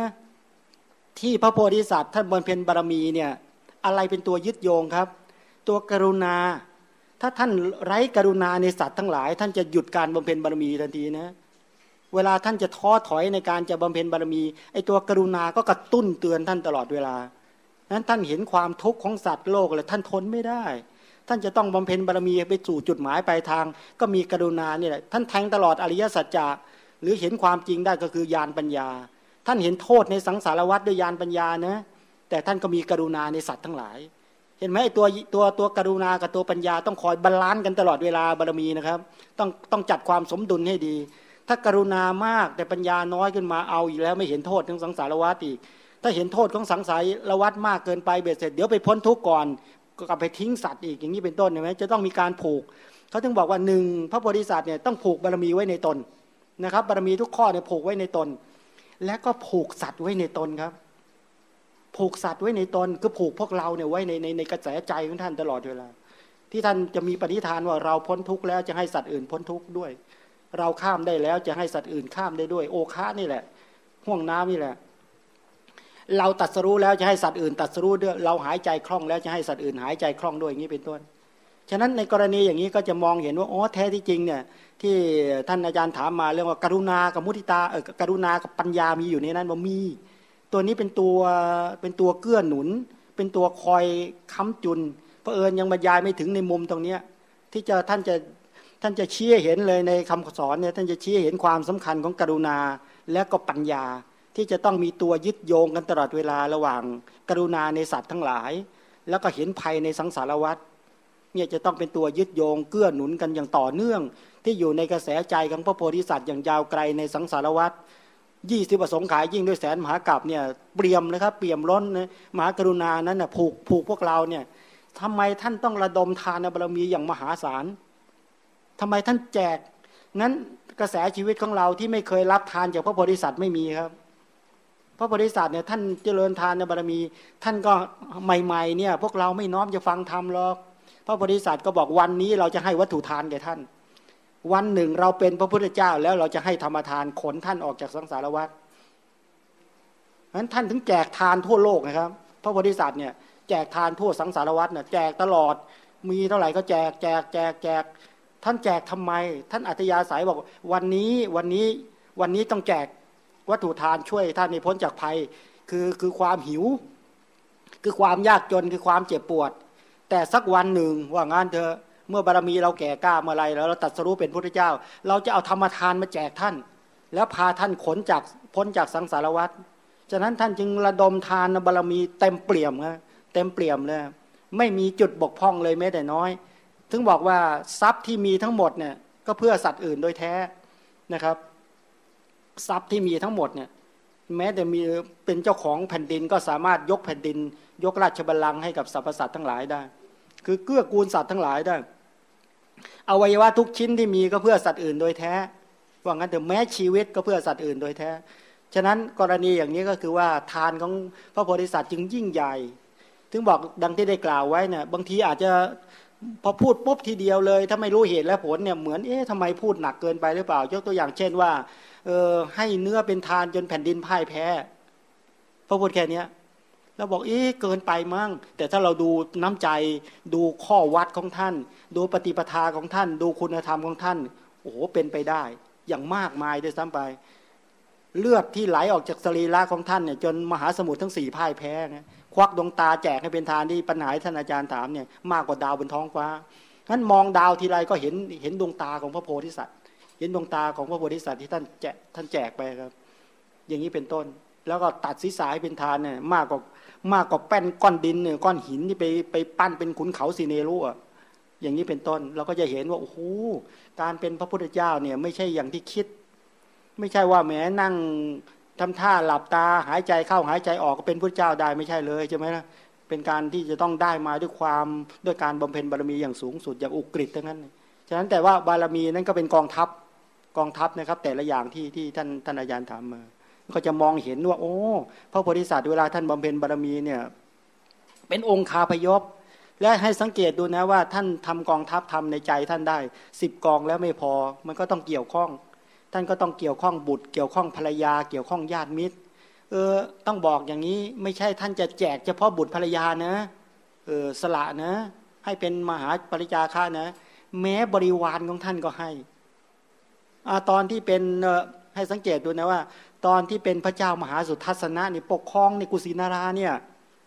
ที่พระโพธิสัตว์ท่านบำเพ็ญบารมีเนี่ยอะไรเป็นตัวยึดโยงครับ ตัวกรุณา ถ้าท่านไร้กรุณาในสัตว์ทั้งหลาย ท่านจะหยุดการบำเพ็ญบารมีทันทีนะเวลาท่านจะท้อถอยในการจะบำเพ็ญบารมีไอ้ตัวกรุณาก็กระตุ้นเตือนท่านตลอดเวลานั้นท่านเห็นความทุกข์ของสัตว์โลกเลยท่านทนไม่ได้ ท่านจะต้องบำเพ็ญบารมีไปสู่จุดหมายปลายทาง ก็มีกรุณาเนี่ยแหละท่านแทงตลอดอริยสัจจะหรือเห็นความจริงได้ก็คือญาณปัญญา ท่านเห็นโทษในสังสารวัฏด้วยญาณปัญญานะแต่ท่านก็มีกรุณาในสัตว์ทั้งหลาย เห็นไหมตัวตัวตัวกรุณากับตัวปัญญาต้องคอย balance กันตลอดเวลาบารมีนะครับ ต้องต้องจัดความสมดุลให้ดี ถ้ากรุณามากแต่ปัญญาน้อยขึ้นมาเอาอีกแล้วไม่เห็นโทษของสังสารวัฏอีกถ้าเห็นโทษของสังสารวัฏมากเกินไปเบ็ดเสร็จเดี๋ยวไปพ้นทุกข์ก่อนก็กลับไปทิ้งสัตว์อีกอย่างนี้เป็นต้นใช่ไหมจะต้องมีการผูกเขาถึงบอกว่าหนึ่งพระโพธิสัตว์เนี่ยต้องผูกบารมีไว้ในตนนะครับบารมีทุกข้อเนี่ยผูกไว้ในตน และก็ผูกสัตว์ไว้ในตนครับ ผูกสัตว์ไว้ในตนคือผูกพวกเราเนี่ยไว้ในในในกระแสใจของท่านตลอดเวลาที่ท่านจะมีปณิธานว่าเราพ้นทุกข์แล้วจะให้สัตว์อื่นพ้นทุกข์ด้วย เราข้ามได้แล้วจะให้สัตว์อื่นข้ามได้ด้วย โอคานี่แหละห่วงน้ำนี่แหละ เราตัดสรู้แล้วจะให้สัตว์อื่น ตัดสรู้ด้วยเราหายใจคล่องแล้วจะให้สัตว์อื่นหายใจคล่องด้วยอย่างนี้เป็นต้น ฉะนั้นในกรณีอย่างนี้ก็จะมองเห็นว่าอ๋อแท้ที่จริงเนี่ยที่ท่านอาจารย์ถามมาเรื่องว่าการุณากับมุทิตาเออกรุณากับปัญญามีอยู่ในนั้นว่ามี ตัวนี้เป็นตัวเป็นตัวเกื้อหนุน เป็นตัวคอยค้ำจุนเพอเอิญยังบรรยายไม่ถึงในมุมตรงเนี้ยที่จะท่านจะท่านจะชี้เห็นเลยในคำสอนเนี่ยท่านจะชี้เห็นความสำคัญของกรุณาและก็ปัญญาที่จะต้องมีตัวยึดโยงกันตลอดเวลาระหว่างกรุณาในสัตว์ทั้งหลาย แล้วก็เห็นภัยในสังสารวัฏ เนี่ยจะต้องเป็นตัวยึดโยงเกื้อหนุนกันอย่างต่อเนื่อง ที่อยู่ในกระแสใจของพระโพธิสัตว์อย่างยาวไกลในสังสารวัฏยี่สิบประสงค์ขายยิ่งด้วยแสนมหากรัปเนี่ยเปี่ยมนะครับเปี่ยมล้นนะมหากรุณานั้นนะผูกผูกพวกเราเนี่ยทำไมท่านต้องระดมทานบารมีอย่างมหาศาลทำไมท่านแจกนั้นกระแสชีวิตของเราที่ไม่เคยรับทานจากพระโพธิสัตว์ไม่มีครับ พระโพธิสัตว์เนี่ยท่านเจริญทานในบารมี ท่านก็ใหม่ๆเนี่ย พวกเราไม่น้อมจะฟังธรรมหรอก พระโพธิสัตว์ก็บอกวันนี้เราจะให้วัตถุทานแก่ท่าน วันหนึ่งเราเป็นพระพุทธเจ้า แล้วเราจะให้ธรรมทานขนท่านออกจากสังสารวัฏนั้นท่านถึงแจกทานทั่วโลกนะครับ พระโพธิสัตว์เนี่ยแจกทานทั่วสังสารวัฏเนี่ยแจกตลอดมีเท่าไหร่ก็แจกแจกแจกแจก ท่านแจกทำไม ท่านอัตยาสายบอกวันนี้วันนี้วันนี้ต้องแจกวัตถุทานช่วยท่านในพ้นจากภัย คือคือความหิว คือความยากจนคือความเจ็บปวด แต่สักวันหนึ่งว่างานเธอเมื่อบารมีเราแก่กล้าเมื่อไรแล้วเราตัดสรู้เป็นพระเจ้า เราจะเอาธรรมทานมาแจกท่าน แล้วพาท่านขนจากพ้นจากสังสารวัฏฉะนั้นท่านจึงระดมทานบารมีเต็มเปี่ยมครับเต็มเปี่ยมเลยไม่มีจุดบกพร่องเลยแม้แต่น้อย ถึงบอกว่าทรัพย์ที่มีทั้งหมดเนี่ยก็เพื่อสัตว์อื่นโดยแท้นะครับ ทรัพย์ที่มีทั้งหมดเนี่ยแม้แต่มีเป็นเจ้าของแผ่นดินก็สามารถยกแผ่นดิน ยกราชบัลลังก์ให้กับสรรพสัตว์ทั้งหลายได้ คือเกื้อกูลสัตว์ทั้งหลายได้ อวัยวะทุกชิ้นที่มีก็เพื่อสัตว์อื่นโดยแท้ ว่างั้นแต่แม้ชีวิตก็เพื่อสัตว์อื่นโดยแท้ ฉะนั้นกรณีอย่างนี้ก็คือว่าทานของพระโพธิสัตว์จึงยิ่งใหญ่ ถึงบอกดังที่ได้กล่าวไว้เนี่ยบางทีอาจจะพอพูดปุ๊บทีเดียวเลย ถ้าไม่รู้เหตุและผลเนี่ยเหมือนเอ๊ะทำไมพูดหนักเกินไปหรือเปล่า ยกตัวอย่างเช่นว่าเออให้เนื้อเป็นทานจนแผ่นดินพ่ายแพ้พระพูดแค่นี้ เราบอกเอ๊ะเกินไปมั้งแต่ถ้าเราดูน้ำใจดูข้อวัดของท่าน ดูปฏิปทาของท่าน ดูคุณธรรมของท่านโอ้โหเป็นไปได้ อย่างมากมายด้วยซ้ำไป เลือดที่ไหลออกจากสรีระของท่านเนี่ยจนมหาสมุทรทั้งสี่พ่ายแพ้นะควักดวงตาแจกให้เป็นทานที่ปัญหาท่านอาจารย์ถามเนี่ยมากกว่าดาวบนท้องฟ้านั้นมองดาวทีไรก็เห็นเห็นดวงตาของพระโพธิสัตว์ เห็นดวงตาของพระโพธิสัตว์ที่ท่านแจกท่านแจกไปครับ อย่างนี้เป็นต้น แล้วก็ตัดศีรษะให้เป็นทานเนี่ยมากกว่ามากกว่าแป้นก้อนดินเนี่ยก้อนหินที่ไปไปปั้นเป็นขุนเขาสีเนรุอะอย่างนี้เป็นต้นเราก็จะเห็นว่าโอ้โหการเป็นพระพุทธเจ้าเนี่ยไม่ใช่อย่างที่คิด ไม่ใช่ว่าแม้นั่งทำท่าหลับตาหายใจเข้าหายใจออกก็เป็นพระเจ้าได้ไม่ใช่เลยใช่ไหมนะเป็นการที่จะต้องได้มาด้วยความด้วยการบำเพ็ญบารมีอย่างสูงสุดอย่างอุกฤษทั้งนั้นฉะนั้นแต่ว่าบารมีนั้นก็เป็นกองทัพกองทัพนะครับ แต่ละอย่างที่ที่ท่านท่านอาจารย์ถามมา ก็จะมองเห็นว่า โอ้ พระโพธิสัตว์เวลาท่านบำเพ็ญบารมีเนี่ย เป็นองค์คาพยพและให้สังเกตดูนะว่าท่านทำกองทัพทำในใจท่านได้สิบกองแล้วไม่พอ มันก็ต้องเกี่ยวข้อง ท่านก็ต้องเกี่ยวข้องบุตร เกี่ยวข้องภรรยา เกี่ยวข้องญาติมิตร เออ ต้องบอกอย่างนี้ไม่ใช่ท่านจะแจกเฉพาะบุตรภรรยานะเออสละนะ ให้เป็นมหาปริจาค่านะ แม้บริวารของท่านก็ให้อตอนที่เป็นให้สังเกตดูนะว่า ตอนที่เป็นพระเจ้ามหาสุทัศนะนี่ปกครองในกุสินาราเนี่ย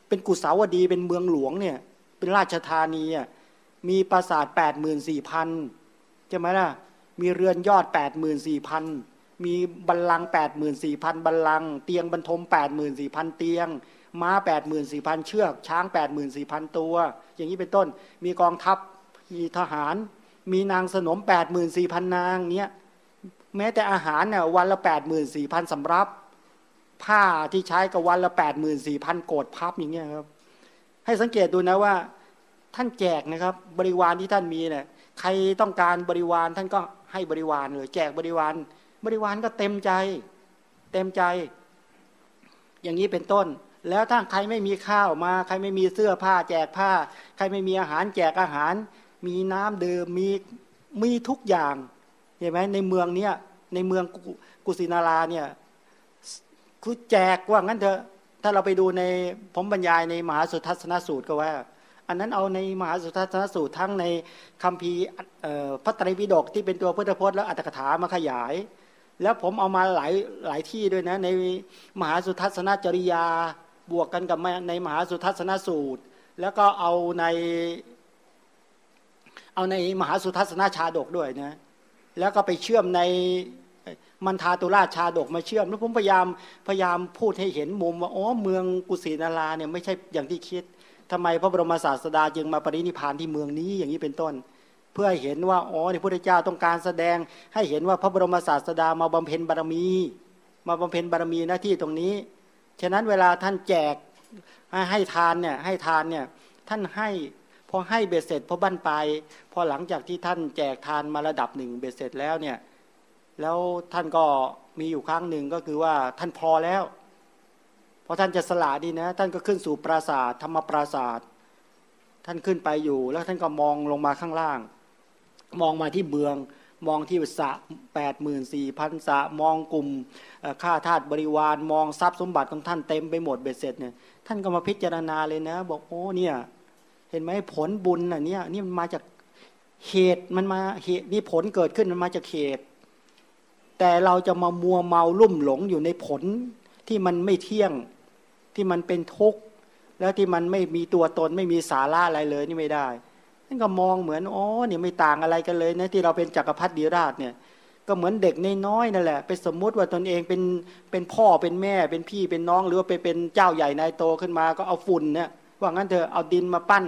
เป็นกุสาวดีเป็นเมืองหลวงเนี่ยเป็นราชธานีอะมีปราสาทแปดหมื่นสี่พันใช่ไหมล่ะมีเรือนยอดแปดหมื่นสี่พันมีบัลลังแปดหมื่นสี่พันบัลลังเตียงบรรทมแปดหมื่นสี่พันเตียง ม้าแปดหมื่นสี่พันเชือก ช้างแปดหมื่นสี่พันตัว อย่างนี้เป็นต้นมีกองทัพมีทหาร มีนางสนมแปดหมื่นสี่พันนางเนี้ย แม้แต่อาหารเนี่ยวันละแปดหมื่นสี่พันสำรับ ผ้าที่ใช้กับวันละแปดหมื่นสี่พันโกดพับอย่างเงี้ยครับ ให้สังเกตดูนะว่า ท่านแจกนะครับ บริวารที่ท่านมีเนี่ยใครต้องการบริวารท่านก็ให้บริวารเลยแจกบริวาร บริวารก็เต็มใจ เต็มใจ อย่างนี้เป็นต้น แล้วถ้าใครไม่มีข้าวมา ใครไม่มีเสื้อผ้า แจกผ้า ใครไม่มีอาหารแจกอาหาร มีน้ำดื่มมีมีทุกอย่าง เห็นไหมในเมืองเนี้ยในเมืองกุสินาราเนี่ยคือแจกว่างั้นเถอะถ้าเราไปดูในผมบรรยายในมหาสุทัศนสูตรก็ว่า อันนั้นเอาในมหาสุทัศนสูตรทั้งในคัมภีร์พระไตรปิฎกที่เป็นตัวพุทธพจน์และอัตถกถามาขยาย แล้วผมเอามาหลายหลายที่ด้วยนะ ในมหาสุทัศนจริยาบวกกันกับในมหาสุทัศนสูตร แล้วก็เอาในเอาในมหาสุทัศนชาดกด้วยนะ แล้วก็ไปเชื่อมในมันทาตุราชาดกมาเชื่อม แล้วผมพยายามพยายามพูดให้เห็นมุมว่าอ๋อเมืองกุสินาราเนี่ยไม่ใช่อย่างที่คิดทำไมพระบรมศาสดาจึงมาปรินิพานที่เมืองนี้อย่างนี้เป็นต้น เพื่อเห็นว่าอ๋อในพระพุทธเจ้าต้องการแสดง ให้เห็นว่าพระบรมศาสดามาบำเพ็ญบารมี มาบำเพ็ญบารมีหน้าที่ตรงนี้ ฉะนั้นเวลาท่านแจกให้ทานเนี่ยให้ทานเนี่ยท่านให้ พอให้เบ็ดเสร็จพอบั้นไปพอหลังจากที่ท่านแจกทานมาระดับหนึ่งเบ็ดเสร็จแล้วเนี่ยแล้วท่านก็มีอยู่ครั้งหนึ่งก็คือว่าท่านพอแล้วพอท่านจะสละดีนะ ท่านก็ขึ้นสู่ปราสาทธรรมปราสาทท่านขึ้นไปอยู่ แล้วท่านก็มองลงมาข้างล่าง มองมาที่เมืองมองที่สะแปดหมื่นสี่พันสะมองกลุ่มข้าทาสบริวารมองทรัพย์สมบัติของท่านเต็มไปหมดเบ็ดเสร็จเนี่ยท่านก็มาพิจารณาเลยนะ บอกโอ้เนี่ย ห็นไหมผลบุญอะเนี่ยนี่มันมาจากเหตุมันมาเหตุนี่ผลเกิดขึ้นมันมาจากเหตุ แต่เราจะมามัวเมาลุ่มหลงอยู่ในผลที่มันไม่เที่ยงที่มันเป็นทุกข์แล้วที่มันไม่มีตัวตนไม่มีสาระอะไรเลยนี่ไม่ได้นั่นก็มองเหมือนอ๋อเนี่ยไม่ต่างอะไรกันเลยนะที่เราเป็นจักรพรรดิราชเนี่ย ก็เหมือนเด็กน้อยนั่นแหละไปสมมุติว่าตนเองเป็นเป็นพ่อเป็นแม่เป็นพี่เป็นน้องหรือว่าไปเป็นเจ้าใหญ่นายโตขึ้นมาก็เอาฝุ่นเนี่ยว่างั้นเธอเอาดินมาปั้น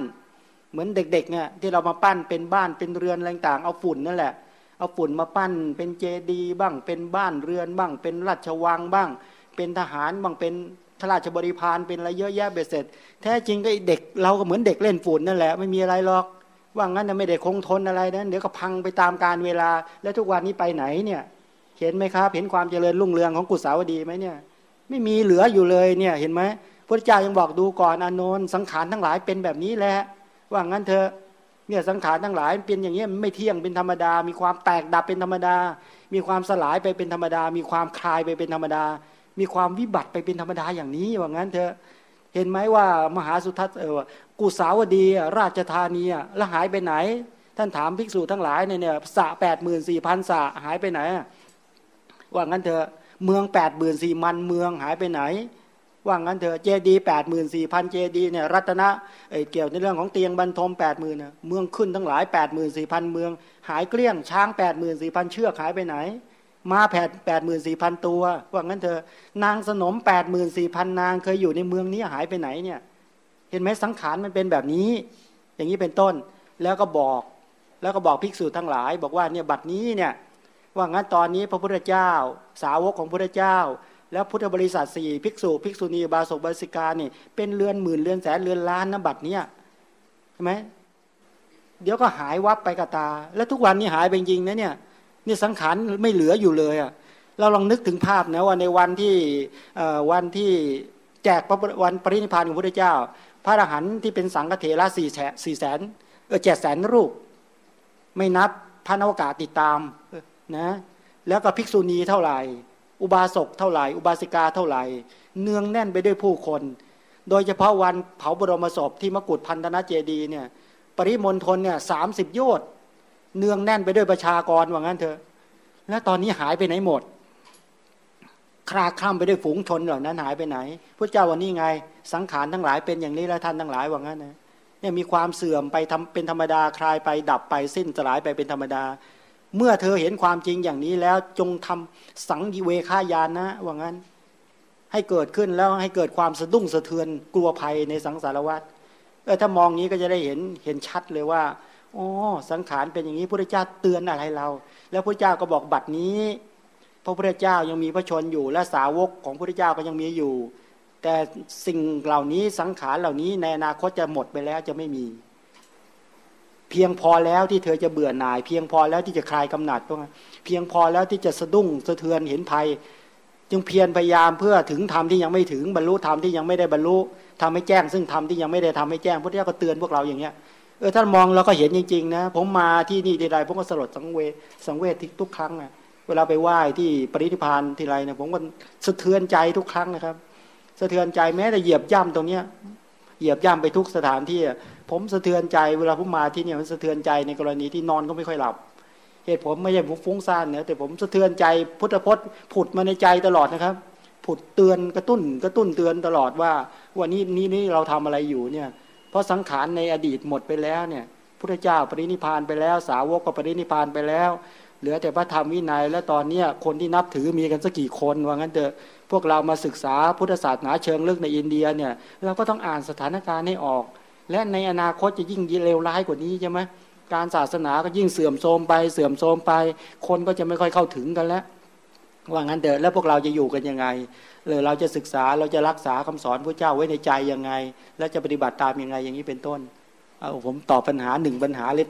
เหมือนเด็กๆเนี่ยที่เรามาปั้นเป็นบ้านเป็นเรือนอะไรต่างเอาฝุ่นนั่นแหละ เอาฝุ่นมาปั้นเป็นเจดีย์บ้าง เป็นบ้านเรือนบ้าง เป็นราชวังบ้าง เป็นทหารบ้างเป็นทราชบริพารเป็นอะไรเยอะแยะเบ็ดเสร็จ แท้จริงก็เด็กเราก็เหมือนเด็กเล่นฝุ่นนั่นแหละไม่มีอะไรหรอก ว่างั้นจะไม่ได้คงทนอะไรนะเดี๋ยวก็พังไปตามการเวลา แล้วทุกวันนี้ไปไหนเนี่ย เห็นไหมครับ เห็นความเจริญรุ่งเรืองของกุศาวดีไหมเนี่ย ไม่มีเหลืออยู่เลยเนี่ยเห็นไหมพระเจ้ายังบอกดูก่อนอนนท์สังขารทั้งหลายเป็นแบบนี้แหละ ว่างั้นเธอเนี่ยสังขารทั้งหลายเป็นอย่างนี้ไม่เที่ยงเป็นธรรมดา มีความแตกดับเป็นธรรมดา มีความสลายไปเป็นธรรมดา มีความคลายไปเป็นธรรมดา มีความวิบัติไปเป็นธรรมดาอย่างนี้ว่างั้นเถอเห็นไหมว่ามหาสุทัศน์เออกุสาวดีราชธานีแล้วหายไปไหน ท่านถามภิกษุทั้งหลายเนี่ยสะแปดหมื่นสี่พันสะหายไปไหนว่างั้นเถอเมืองแปดหมื่นสี่มันเมืองหายไปไหน ว่างั้นเถอะเจดีแปดหมื่นสี่พันเจดีเนี่ยรัตนะเกี่ยวในเรื่องของเตียงบรรทมแปดหมื่นเมืองขึ้นทั้งหลายแปดหมื่นสี่พันเมือง หายเกลี้ยงช้างแปดหมื่นสี่พันเชือกหายไปไหน มาแปดแปดหมื่นสี่พันตัว ว่างั้นเถอะนางสนมแปดหมื่นสี่พันนางเคยอยู่ในเมืองนี้หายไปไหนเนี่ย เห็นไหมสังขารมันเป็นแบบนี้ อย่างนี้เป็นต้นแล้วก็บอกแล้วก็บอกภิกษุทั้งหลาย บอกว่าเนี่ยบัดนี้เนี่ยว่างั้นตอนนี้พระพุทธเจ้า สาวกของพระพุทธเจ้า แล้วพุทธบริษัทสี่ภิกษุภิกษุณีบาศกบาสิกานี่เป็นเรือนหมื่นเรือนแสนเรือนล้านนะบัตรเนี้ยใช่ไหมเดี๋ยวก็หายวับไปกับตา แล้วทุกวันนี้หายไปจริงนะเนี่ยนี่สังขารไม่เหลืออยู่เลยอะเราลองนึกถึงภาพนะว่าในวันที่วันที่แจกพระวันปรินิพพานของพระพุทธเจ้า พระอรหันต์ที่เป็นสังฆเถระสี่แสนสี่แสนเออเจ็ดแสนรูป ไม่นับพระนวกาติดตามนะแล้วก็ภิกษุณีเท่าไหร่ อุบาสกเท่าไหร่ อุบาสิกาเท่าไหร่ เนืองแน่นไปด้วยผู้คน โดยเฉพาะวันเผาบรมศพที่มกุฏพันธนาเจดีเนี่ยปริมณฑลเนี่ยสามสิบโยชน์เนืองแน่นไปด้วยประชากรว่างั้นเถอะ แล้วตอนนี้หายไปไหนหมด คลาคล่ำไปด้วยฝูงชนเหล่านั้นหายไปไหนพระเจ้าวันนี้ไง สังขารทั้งหลายเป็นอย่างนี้แล้วท่านทั้งหลายว่างั้นนะเนี่ยมีความเสื่อมไปทำเป็นธรรมดาคลายไปดับไปสิ้นสลายไปเป็นธรรมดา เมื่อเธอเห็นความจริงอย่างนี้แล้วจงทำสังยิเวคายานนะว่างั้น ให้เกิดขึ้นแล้วให้เกิดความสะดุ้งสะเทือนกลัวภัยในสังสารวัฏเออถ้ามองนี้ก็จะได้เห็นเห็นชัดเลยว่าอ๋อสังขารเป็นอย่างนี้พระเจ้าเตือนอะไรเรา แล้วพระเจ้าก็บอกบัดนี้ พระพุทธเจ้ายังมีพระชนอยู่ และสาวกของพระพุทธเจ้าก็ยังมีอยู่ แต่สิ่งเหล่านี้สังขารเหล่านี้ในอนาคตจะหมดไปแล้วจะไม่มี เพียงพอแล้วที่เธอจะเบื่อหน่าย เพียงพอแล้วที่จะคลายกำหนัดพวกนั้นเพียงพอแล้วที่จะสะดุ้งสะเทือนเห็นภัย จึงเพียรพยายามเพื่อถึงธรรมที่ยังไม่ถึงบรรลุธรรมที่ยังไม่ได้บรรลุทำให้แจ้ง ซึ่งธรรมที่ยังไม่ได้ทำให้แจ้งพระเจ้าก็เตือนพวกเราอย่างเงี้ยเออท่านมองเราก็เห็นจริงๆนะผมมาที่นี่ทีไรผมก็สลดสังเวชสังเวชทุกครั้งอะเวลาไปไหว้ที่ปรินิพานทีไรเนี่ยผมก็สะเทือนใจทุกครั้งนะครับ สะเทือนใจแม้แต่เหยียบย่ำตรงเนี้ยเหยียบย่ำไปทุกสถานที่ ผมสะเทือนใจเวลาผมมาที่เนี่ยมันสะเทือนใจในกรณีที่นอนก็ไม่ค่อยหลับ เหตุผมไม่ใช่ฟุ้งซ่านนะแต่ผมสะเทือนใจพุทธพจน์ผุดมาในใจตลอดนะครับ ผุดเตือนกระตุ้นกระตุ้นเตือนตลอดว่าวันนี้นี้นี่เราทำอะไรอยู่เนี่ยเพราะสังขารในอดีตหมดไปแล้วเนี่ยพุทธเจ้าปรินิพานไปแล้ว สาวกก็ปรินิพานไปแล้ว เหลือแต่พระธรรมวินัย และตอนเนี้คนที่นับถือมีกันสักกี่คนว่างั้นเถอะพวกเรามาศึกษาพุทธศาสนาเชิงลึกในอินเดียเนี่ยเราก็ต้องอ่านสถานการณ์ให้ออก และในอนาคตจะยิ่งเลวร้ายกว่านี้ใช่ไหมการศาสนาก็ยิ่งเสื่อมโทรมไปเสื่อมโทรมไป คนก็จะไม่ค่อยเข้าถึงกันแล้วว่างั้นเถอะแล้วพวกเราจะอยู่กันยังไงเลยเราจะศึกษาเราจะรักษาคำสอนพระเจ้าไว้ในใจยังไง และจะปฏิบัติตามยังไงอย่างนี้เป็นต้นเอาผมตอบปัญหาหนึ่งปัญหาเล็ก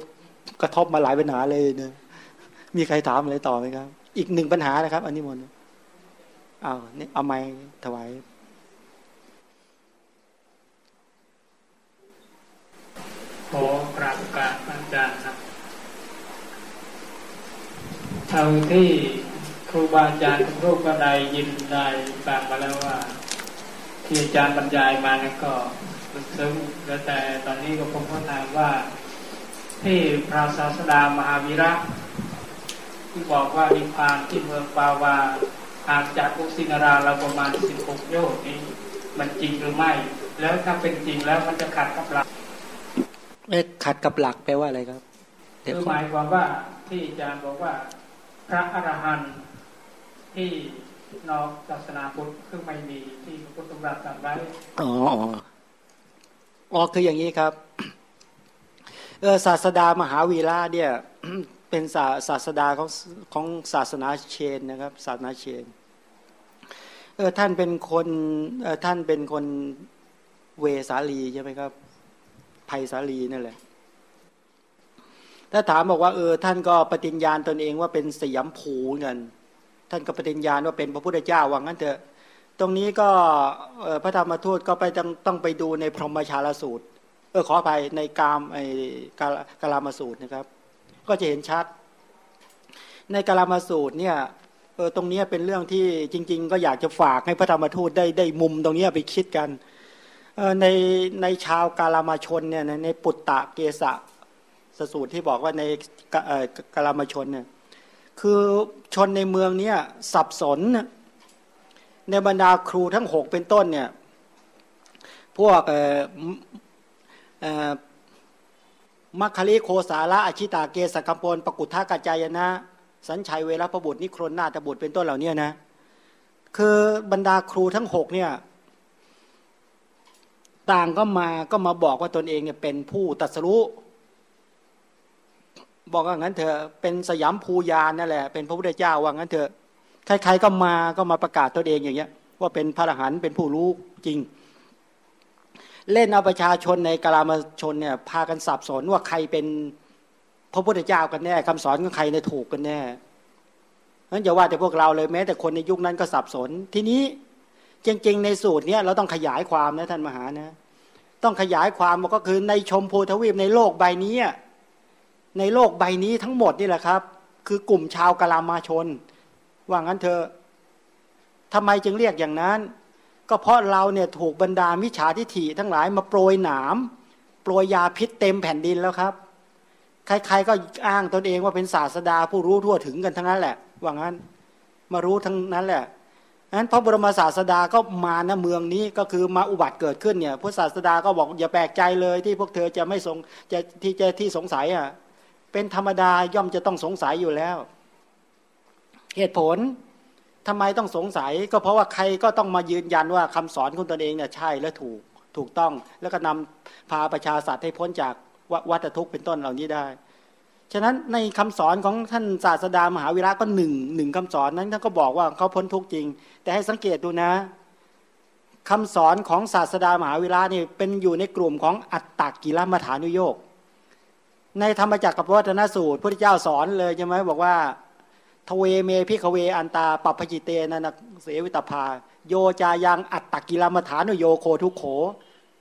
กระทบมาหลายปัญหาเลยเนะมีใครถามอะไรต่อไหมครับ อีกหนึ่งปัญหานะครับ อันนี้มนเอาเนี่ยเอาไม้ถวาย ขอกราบกราบอาจารย์ครับเท่าที่ครูบาอาจารย์ทุกรูปก็ได้ยินได้ฟังมาแล้วว่า ที่อาจารย์บรรยายมานี่ก็ลึกซึ้งแล้วแต่ตอนนี้ก็ผมก็ถามว่า ที่พระศาสดามหาวีระที่บอกว่านิพพานที่เมืองปาวาห่างจากอุสินาราเราประมาณสิบหกโยชน์นี้ มันจริงหรือไม่ แล้วถ้าเป็นจริงแล้วมันจะขัดกับหลักเอ๊ะ ขัดกับหลักแปลว่าอะไรครับคือหมายความว่าที่อาจารย์บอกว่า พระอรหันต์ที่นอกศาสนาพุทธคือไม่มีที่พระพุทธธรรมตรัสไว้อ๋ออ๋อคืออย่างนี้ครับเออศาสดามหาวีระเนี่ยเป็นศาศาสดาของของศาสนาเชนนะครับ ศาสนาเชนเออท่านเป็นคนเออท่านเป็นคนเวสาลีใช่ไหมครับ ไพศาลีนั่นแหละ ถ้าถามบอกว่าเออท่านก็ปฏิญญาณตนเองว่าเป็นสยามผูเงินท่านก็ปฏิญญาณว่าเป็นพระพุทธเจ้าว่างั้นเถอะ ตรงนี้ก็พระธรรมทูตก็ไปต้องต้องไปดูในพรหมชาลสูตร เออขออภัยในกามไอกากาลามาสูตรนะครับ ก็จะเห็นชัด ในกาลามาสูตรเนี่ยเออตรงนี้เป็นเรื่องที่จริง ๆ ก็อยากจะฝากให้พระธรรมทูตได้ได้มุมตรงนี้ไปคิดกัน ในในชาวกาลามาชนเนี่ยในปุตตะเกษะสสูตรที่บอกว่าในกาลามาชนเนี่ยคือชนในเมืองเนี้ยสับสน ในบรรดาครูทั้งหกเป็นต้นเนี่ยพวกมัคคลิโคสาระอชิตาเกสกัมปนปกุทากัจจายนะ สัญชัยเวรประบุตรนิครนนาตบุตรเป็นต้นเหล่านี้นะคือบรรดาครูทั้งหกเนี่ย ต่างก็มาก็มาบอกว่าตนเองเนี่ยเป็นผู้ตัดสรุบอกว่างั้นเถอะเป็นสยามภูยานนั่นแหละเป็นพระพุทธเจ้าว่างั้นเถอะใครๆก็มาก็มาประกาศตนเองอย่างเงี้ย ว่าเป็นพระอรหันต์เป็นผู้รู้จริง เล่นเอาประชาชนในกลามาชนเนี่ยพากันสับสนว่าใครเป็นพระพุทธเจ้ากันแน่คำสอนของใครในถูกกันแน่นั้นอย่าว่าแต่พวกเราเลยแม้แต่คนในยุคนั้นก็สับสนทีนี้ จริง ๆ ในสูตรเนี้ยเราต้องขยายความนะท่านมหานะ ต้องขยายความก็คือในชมพูทวีปในโลกใบนี้ ในโลกใบนี้ทั้งหมดนี่แหละครับ คือกลุ่มชาวกะลามาชน ว่างั้นเธอทำไมจึงเรียกอย่างนั้น ก็เพราะเราเนี่ยถูกบรรดามิจฉาทิฐิทั้งหลายมาโปรยหนามโปรยยาพิษเต็มแผ่นดินแล้วครับ ใครๆก็อ้างตนเองว่าเป็นศาสดาผู้รู้ทั่วถึงกันทั้งนั้นแหละ ว่างั้น มารู้ทั้งนั้นแหละ นั้นพระบรมศาสดาก็มาณเมืองนี้ก็คือมาอุบัติเกิดขึ้นเนี่ยพระศาสดาก็บอกอย่าแปลกใจเลยที่พวกเธอจะไม่สงจะที่จะที่สงสัยอะเป็นธรรมดาย่อมจะต้องสงสัยอยู่แล้ว เหตุผลทำไมต้องสงสัย ก็เพราะว่าใครก็ต้องมายืนยันว่าคำสอนของตนเองเนี่ยใช่และถูกถูกต้อง แล้วก็นำพาประชาสัตว์ให้พ้นจากวัฏทุกข์เป็นต้นเหล่านี้ได้ ฉะนั้นในคำสอนของท่านศาสดามหาวิระก็หนึ่งหนึ่งคำสอนนั้นท่านก็บอกว่าเขาพ้นทุกข์จริง แต่ให้สังเกตดูนะคำสอนของศาสดามหาวิระนี่เป็นอยู่ในกลุ่มของอัตตกิลมถานุโยคในธรรมจักรกัปปวัตนสูตรพระเจ้าสอนเลยใช่ไหมบอกว่าทเวเม ภิกขะเวอันตาปัพพะชิเตนะ นะ เสวิตัพพา โยจายังอัตตะกิละมะถานุโยโคทุกโข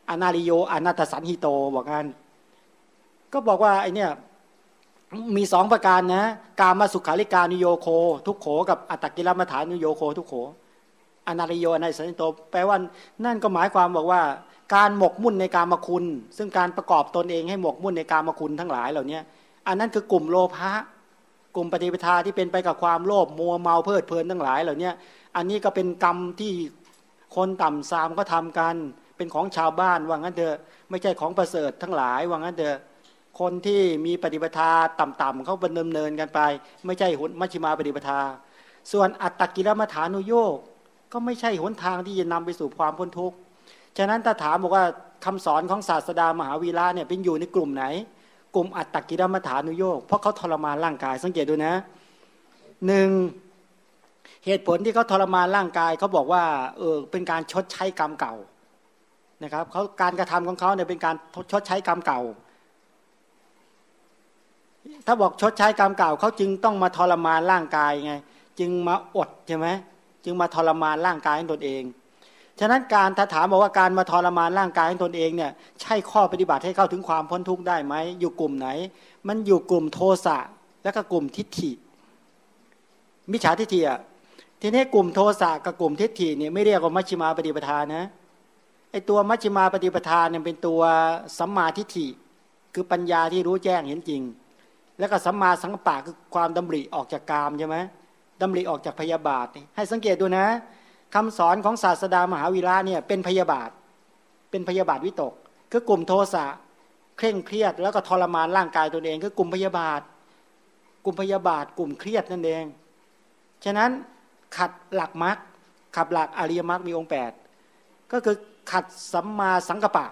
อะนะริโย อะนัตถะสัญหิโตบอกงั้นก็บอกว่าไอเนี่ย มีสองประการนะ กามะสุขัลลิกานุโยโค ทุกโขกับอัตตกิลมัฐานุโยโค ทุกโขอนาลิโยอนัตสันโตแปลว่านั่นก็หมายความบอกว่า การหมกมุ่นในการมาคุณ ซึ่งการประกอบตนเองให้หมกมุ่นในการมาคุณทั้งหลายเหล่านี้อันนั้นคือกลุ่มโลภะกลุ่มปฏิปทาที่เป็นไปกับความโลภมัวเมาเพลิดเพลินทั้งหลายเหล่านี้อันนี้ก็เป็นกรรมที่คนต่ำซามก็ทำกัน เป็นของชาวบ้านว่างั้นเถอะไม่ใช่ของประเสริฐทั้งหลายว่างั้นเถอะ คนที่มีปฏิปทาต่ำๆเขาบรรเนินกันไป ไม่ใช่หุนมัชฌิมาปฏิปทา ส่วนอัตตกิลมัฐานุโยกก็ไม่ใช่หนทางที่จะนำไปสู่ความพ้นทุกข์ฉะนั้นถ้าถามบอกว่าคำสอนของศาสดามหาวีระเนี่ยเป็นอยู่ในกลุ่มไหน กลุ่มอัตตกิลมัฐานุโยกเพราะเขาทรมานร่างกาย สังเกตดูนะหนึ่งเหตุผลที่เขาทรมานร่างกายเขาบอกว่าเออเป็นการชดใช้กรรมเก่านะครับเขาการกระทำของเขาเนี่ยเป็นการชดใช้กรรมเก่า ถ้าบอกชดใช้กรรมเก่าเขาจึงต้องมาทรมานร่างกายไง จึงมาอดใช่ไหมจึงมาทรมานร่างกายของตนเอง ฉะนั้นการถ้าถามบอกว่าการมาทรมานร่างกายของตนเองเนี่ยใช่ข้อปฏิบัติให้เข้าถึงความพ้นทุกข์ได้ไหมอยู่กลุ่มไหน มันอยู่กลุ่มโทสะและก็กลุ่มทิฏฐิ มิจฉาทิฏฐิอะทีนี้กลุ่มโทสะกับกลุ่มทิฏฐิเนี่ยไม่เรียกว่ามัชฌิมาปฏิปทานะไอตัวมัชฌิมาปฏิปทาเนี่ยเป็นตัวสัมมาทิฏฐิ คือปัญญาที่รู้แจ้งเห็นจริง แล้วก็สัมมาสังกปะคือความดำริออกจากกามใช่ไหมดำริออกจากพยาบาทให้สังเกตดูนะคำสอนของศาสดามหาวีระเนี่ยเป็นพยาบาท เป็นพยาบาทวิตก คือกลุ่มโทสะเคร่งเครียด แล้วก็ทรมานร่างกายตัวเอง คือกลุ่มพยาบาท กลุ่มพยาบาท กลุ่มเครียดนั่นเอง ฉะนั้นขัดหลักมรรคขับหลักอริยมรรคมีองค์แปดก็คือขัดสัมมาสังกปะ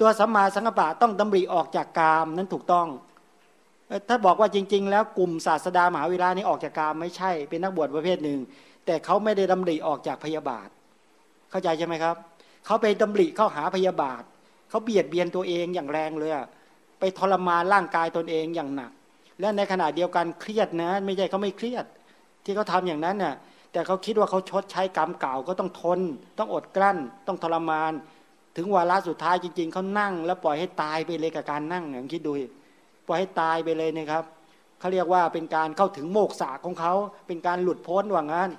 ตัวสัมมาสังกปะต้องดำริออกจากกามนั้นถูกต้อง ถ้าบอกว่าจริง ๆ แล้วกลุ่มศาสดามหาวิรานี้ออกจากกามไม่ใช่เป็นนักบวชประเภทหนึ่ง แต่เขาไม่ได้ดำริออกจากพยาบาท เข้าใจใช่ไหมครับ เขาไปดำริเข้าหาพยาบาท เขาเบียดเบียนตัวเองอย่างแรงเลยไปทรมานร่างกายตนเองอย่างหนัก และในขณะเดียวกันเครียดนะ ไม่ใช่เขาไม่เครียด ที่เขาทาอย่างนั้นน่ะแต่เขาคิดว่าเขาชดใช้กรรมเก่าก็ต้องทน ต้องอดกลั้น ต้องทรมาน ถึงวาระสุดท้ายจริง ๆเขานั่ง แล้วปล่อยให้ตายไปเลยกับการนั่งอย่างคิดดู ปล่อยให้ตายไปเลยนะครับเขาเรียกว่าเป็นการเข้าถึงโมกษาของเขา เป็นการหลุดพ้นว่างั้น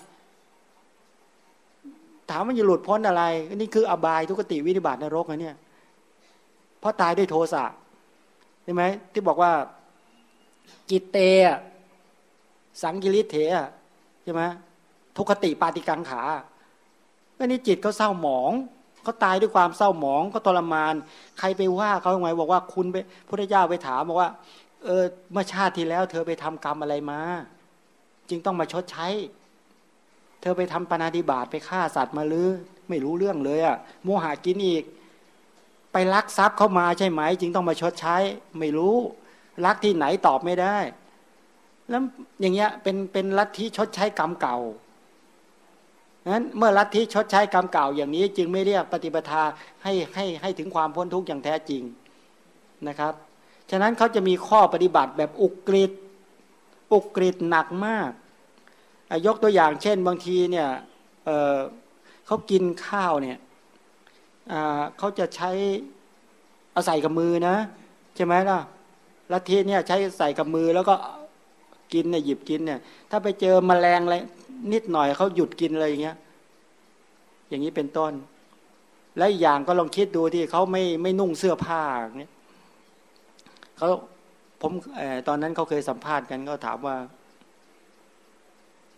ถามว่าจะหลุดพ้นอะไร นี่คืออบายทุกติวินิบาตนรกนะเนี่ยเพราะตายด้วยโทสะใช่ไหมที่บอกว่าจิตเตสังกิริเถใช่ไหมทุกขติปาติกังขาก็นี่จิตเขาเศร้าหมอง เขาตายด้วยความเศร้าหมองก็ทรมาน ใครไปว่าเขาไงบอกว่าคุณไปพระเจ้าไปถามบอกว่า เออเมื่อชาติที่แล้ว เธอไปทำกรรมอะไรมา จึงต้องมาชดใช้ เธอไปทำปนาดิบาตไปฆ่าสัตว์มาหรือ ไม่รู้เรื่องเลยอะ่ะโมหะกินอีก ไปลักทรัพย์เข้ามาใช่ไหม จึงต้องมาชดใช้ ไม่รู้ลักที่ไหนตอบไม่ได้ แล้วอย่างเงี้ยเป็นเป็นลัทธิชดใช้กรรมเก่า นั้นเมื่อลัทธิชดใช้กรรมเก่าอย่างนี้ จึงไม่เรียกปฏิปทาให้ให้ให้ถึงความพ้นทุกข์อย่างแท้จริงนะครับ ฉะนั้นเขาจะมีข้อปฏิบัติแบบอุกฤษอุกฤษหนักมากยกตัวอย่างเช่นบางทีเนี่ยเเขากินข้าวเนี่ยเขาจะใช้เอาใส่กับมือนะใช่ไหมล่ะลัทธิเนี่ยใช้ใส่กับมือแล้วก็กินเนี่ยหยิบกินเนี่ยถ้าไปเจอมแมลงอะไร นิดหน่อยเขาหยุดกินอะไรอย่างเงี้ย อย่างนี้เป็นต้น และอีกอย่างก็ลองคิดดูที่เขาไม่ไม่นุ่งเสื้อผ้าเนี่ยเขาผมตอนนั้นเขาเคยสัมภาษณ์กันก็ถามว่า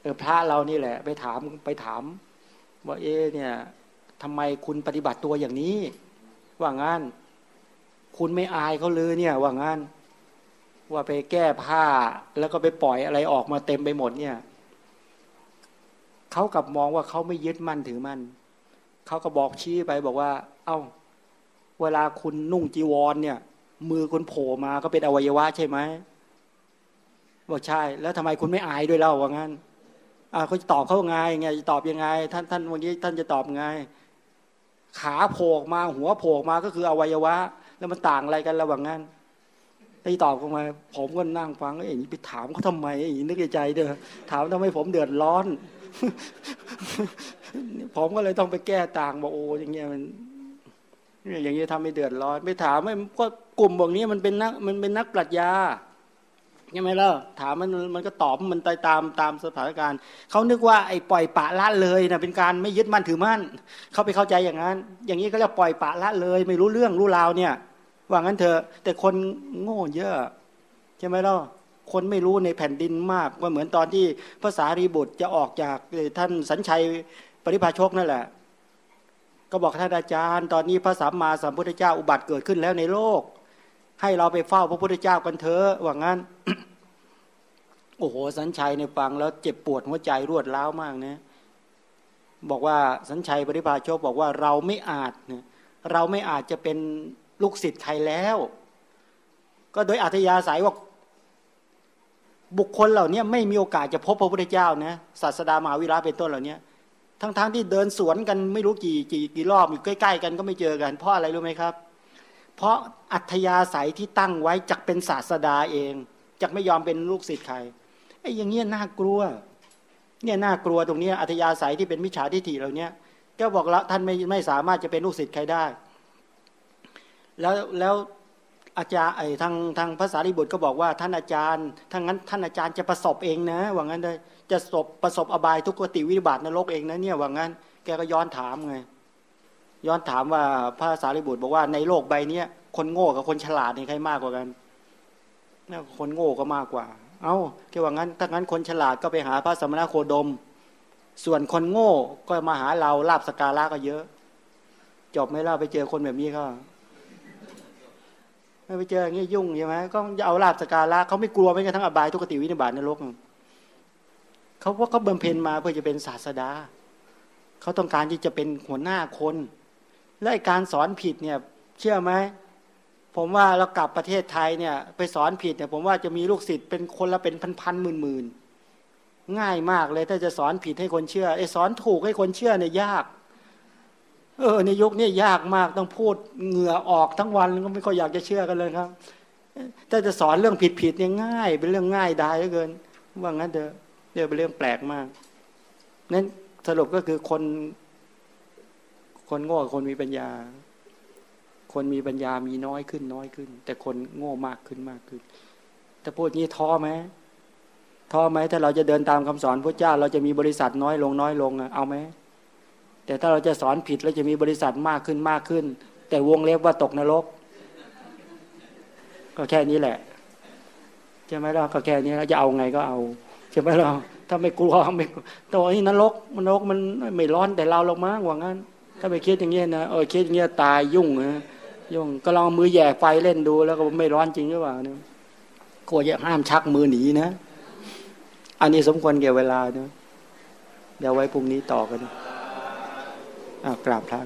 ออพระเรานี่แหละ ไปถามไปถาม ว่าเอ๊เนี่ยทำไมคุณปฏิบัติตัวอย่างนี้ ว่างั้นคุณไม่อายเขาเลยเนี่ย ว่างั้นว่าไปแก้ผ้าแล้วก็ไปปล่อยอะไรออกมาเต็มไปหมดเนี่ย เขากลับมองว่าเขาไม่ยึดมั่นถือมั่นเขาก็บอกชี้ไปบอกว่า เอา้า เวลาคุณนุ่งจีวรเนี่ย มือคุณโผล่มาก็เป็นอวัยวะใช่ไหมบอกใช่ แล้วทำไมคุณไม่อายด้วยเล่าว่างั้นอ่าเขาจะตอบเขาไงไงจะตอบยังไง ท่านท่านวันนี้ท่านจะตอบไง ขาโผล่มาหัวโผล่มาก็คืออวัยวะ แล้วมันต่างอะไรกันระหว่างนั้นได้ตอบเขามา ผมก็นั่งฟังไอ้นี่ไปถามเขาทำไมไอ้นี่นึกในใจเด้อถามทำไมผมเดือดร้อน ผมก็เลยต้องไปแก้ต่างบอกโอ้อย่างเงี้ยมันอย่างนี้ยทำให้เดือดร้อนไปถามไม่ก็กลุ่มบอกนี้มันเป็นนักมันเป็นนักปรัชญาใช่ไหมล่ะถามมันมันก็ตอบมันตตามตามสถานการณ์เขานึกว่าไอ้ปล่อยปะละเลยนะเป็นการไม่ยึดมั่นถือมั่นเขาไปเข้าใจอย่างนั้น อย่างนี้ก็เรียกปล่อยปะละเลย ไม่รู้เรื่องรู้ราวเนี่ย ว่างั้นเถอะแต่คนโง่เยอะใช่ไหมล่ะ คนไม่รู้ในแผ่นดินมากว่าเหมือนตอนที่ภาษารีบุตรจะออกจากท่านสัญชัยปริพาชกนั่นแหละ ก็บอกท่านอาจารย์ ตอนนี้พระสัมมาสัมพุทธเจ้าอุบัติเกิดขึ้นแล้วในโลก ให้เราไปเฝ้าพระพุทธเจ้ากันเถอะว่างั้น โอ้โห สัญชัยในฟังแล้วเจ็บปวดหัวใจรวดร้าวมากนะบอกว่าสัญชัยปริพาชกบอกว่าเราไม่อาจเนี่ยเราไม่อาจจะเป็นลูกศิษย์ใครแล้ว ก็โดยอัธยาศัยว่า บุคคลเหล่านี้ไม่มีโอกาสจะพบพระพุทธเจ้านะศาสดามาวิระเป็นต้นเหล่านี้ทั้งๆทที่เดินสวนกันไม่รู้กี่กี่กี่รอบอยู่ใกล้ ๆ กันก็ไม่เจอกัน เพราะอะไรรู้ไหมครับ เพราะอัธยาศัยที่ตั้งไว้จักเป็นศาสดาเองจักไม่ยอมเป็นลูกศิษย์ใครไอ้อย่างเงี้ยน่ากลัว เนี่ยน่ากลัวตรงนี้อัธยาศัยที่เป็นมิจฉาทิฏฐิเหล่านี้ก็บอกแล้วท่านไม่ไม่สามารถจะเป็นลูกศิษย์ใครได้ แล้วแล้ว อาจารย์ไอ้ทางทางภาษาลิบุตรก็บอกว่าท่านอาจารย์ถ้างั้นท่านอาจารย์จะประสบเองนะ ว่างั้นเลยจะประสบประสบอบายทุกขติวิบัตินรกเองนะเนี่ยว่างั้น แกก็ย้อนถามไงย้อนถามว่าพระสารีบุตรบอกว่าในโลกใบเนี้ยคนโง่กับคนฉลาดนี่ใครมากกว่ากันนี่คนโง่ก็มากกว่า เอา้าแกว่างั้นถ้างั้นคนฉลาดก็ไปหาพระสมณโคดม ส่วนคนโง่ก็มาหาเราลาบสการะก็เยอะ จบไม่เล่าไปเจอคนแบบนี้ก็ ไม่ไปเจออย่างนี้ยุ่งใช่ไหมก็เอาลาบสการะเขาไม่กลัวไม่กระทั่งอบายทุกติวินิบาตนรกเขาว่าเขาบำเพ็ญมาเพื่อจะเป็นศาสดาเขาต้องการที่จะเป็นหัวหน้าคน และการสอนผิดเนี่ย เชื่อไหมผมว่าเรากลับประเทศไทยเนี่ย ไปสอนผิดเนี่ย ผมว่าจะมีลูกศิษย์เป็นคนละเป็นพันๆหมื่นๆง่ายมากเลยถ้าจะสอนผิดให้คนเชื่อไอ้สอนถูกให้คนเชื่อเนี่ยยาก เออในยุคนี้ยากมากต้องพูดเหงื่อออกทั้งวันก็ไม่ค่อยอยากจะเชื่อกันเลยครับถ้าจะสอนเรื่องผิดๆเนี่ยง่าย เป็นเรื่องง่ายได้เหลือเกิน ว่างั้นเถอะเรื่องเป็นเรื่องแปลกมากนั้นสรุปก็คือคน คนโง่คนมีปัญญา คนมีปัญญามีน้อยขึ้นน้อยขึ้น แต่คนโง่มากขึ้นมากขึ้นแต่พูดงี้ท้อไหมท้อไหมถ้าเราจะเดินตามคำสอนพระเจ้า เราจะมีบริษัทน้อยลงน้อยลงเอาไหม แต่ถ้าเราจะสอนผิดเราจะมีบริษัทมากขึ้นมากขึ้น แต่วงเล็บว่าตกนรก ก็แค่นี้แหละใช่ไหมล่ะก็แค่นี้เราจะเอาไงก็เอาใช่ไหมเราถ้าไม่กลัวไม่ตัวนี้นรกนรกมันไม่ร้อนแต่เราลงมาว่างั้น ถ้าไปคิดอย่างเงี้ยนะเออคิดอย่างเงี้ยตายยุ่งนะยุ่งก็ลองมือแย่ไฟเล่นดูแล้วก็ไม่ร้อนจริงหรือเปล่าเนี่ยกลัวจะห้ามชักมือหนีนะ อันนี้สมควรแก่เวลาเนะเดี๋ยวไว้พรุ่งนี้ต่อกัน กราบพระ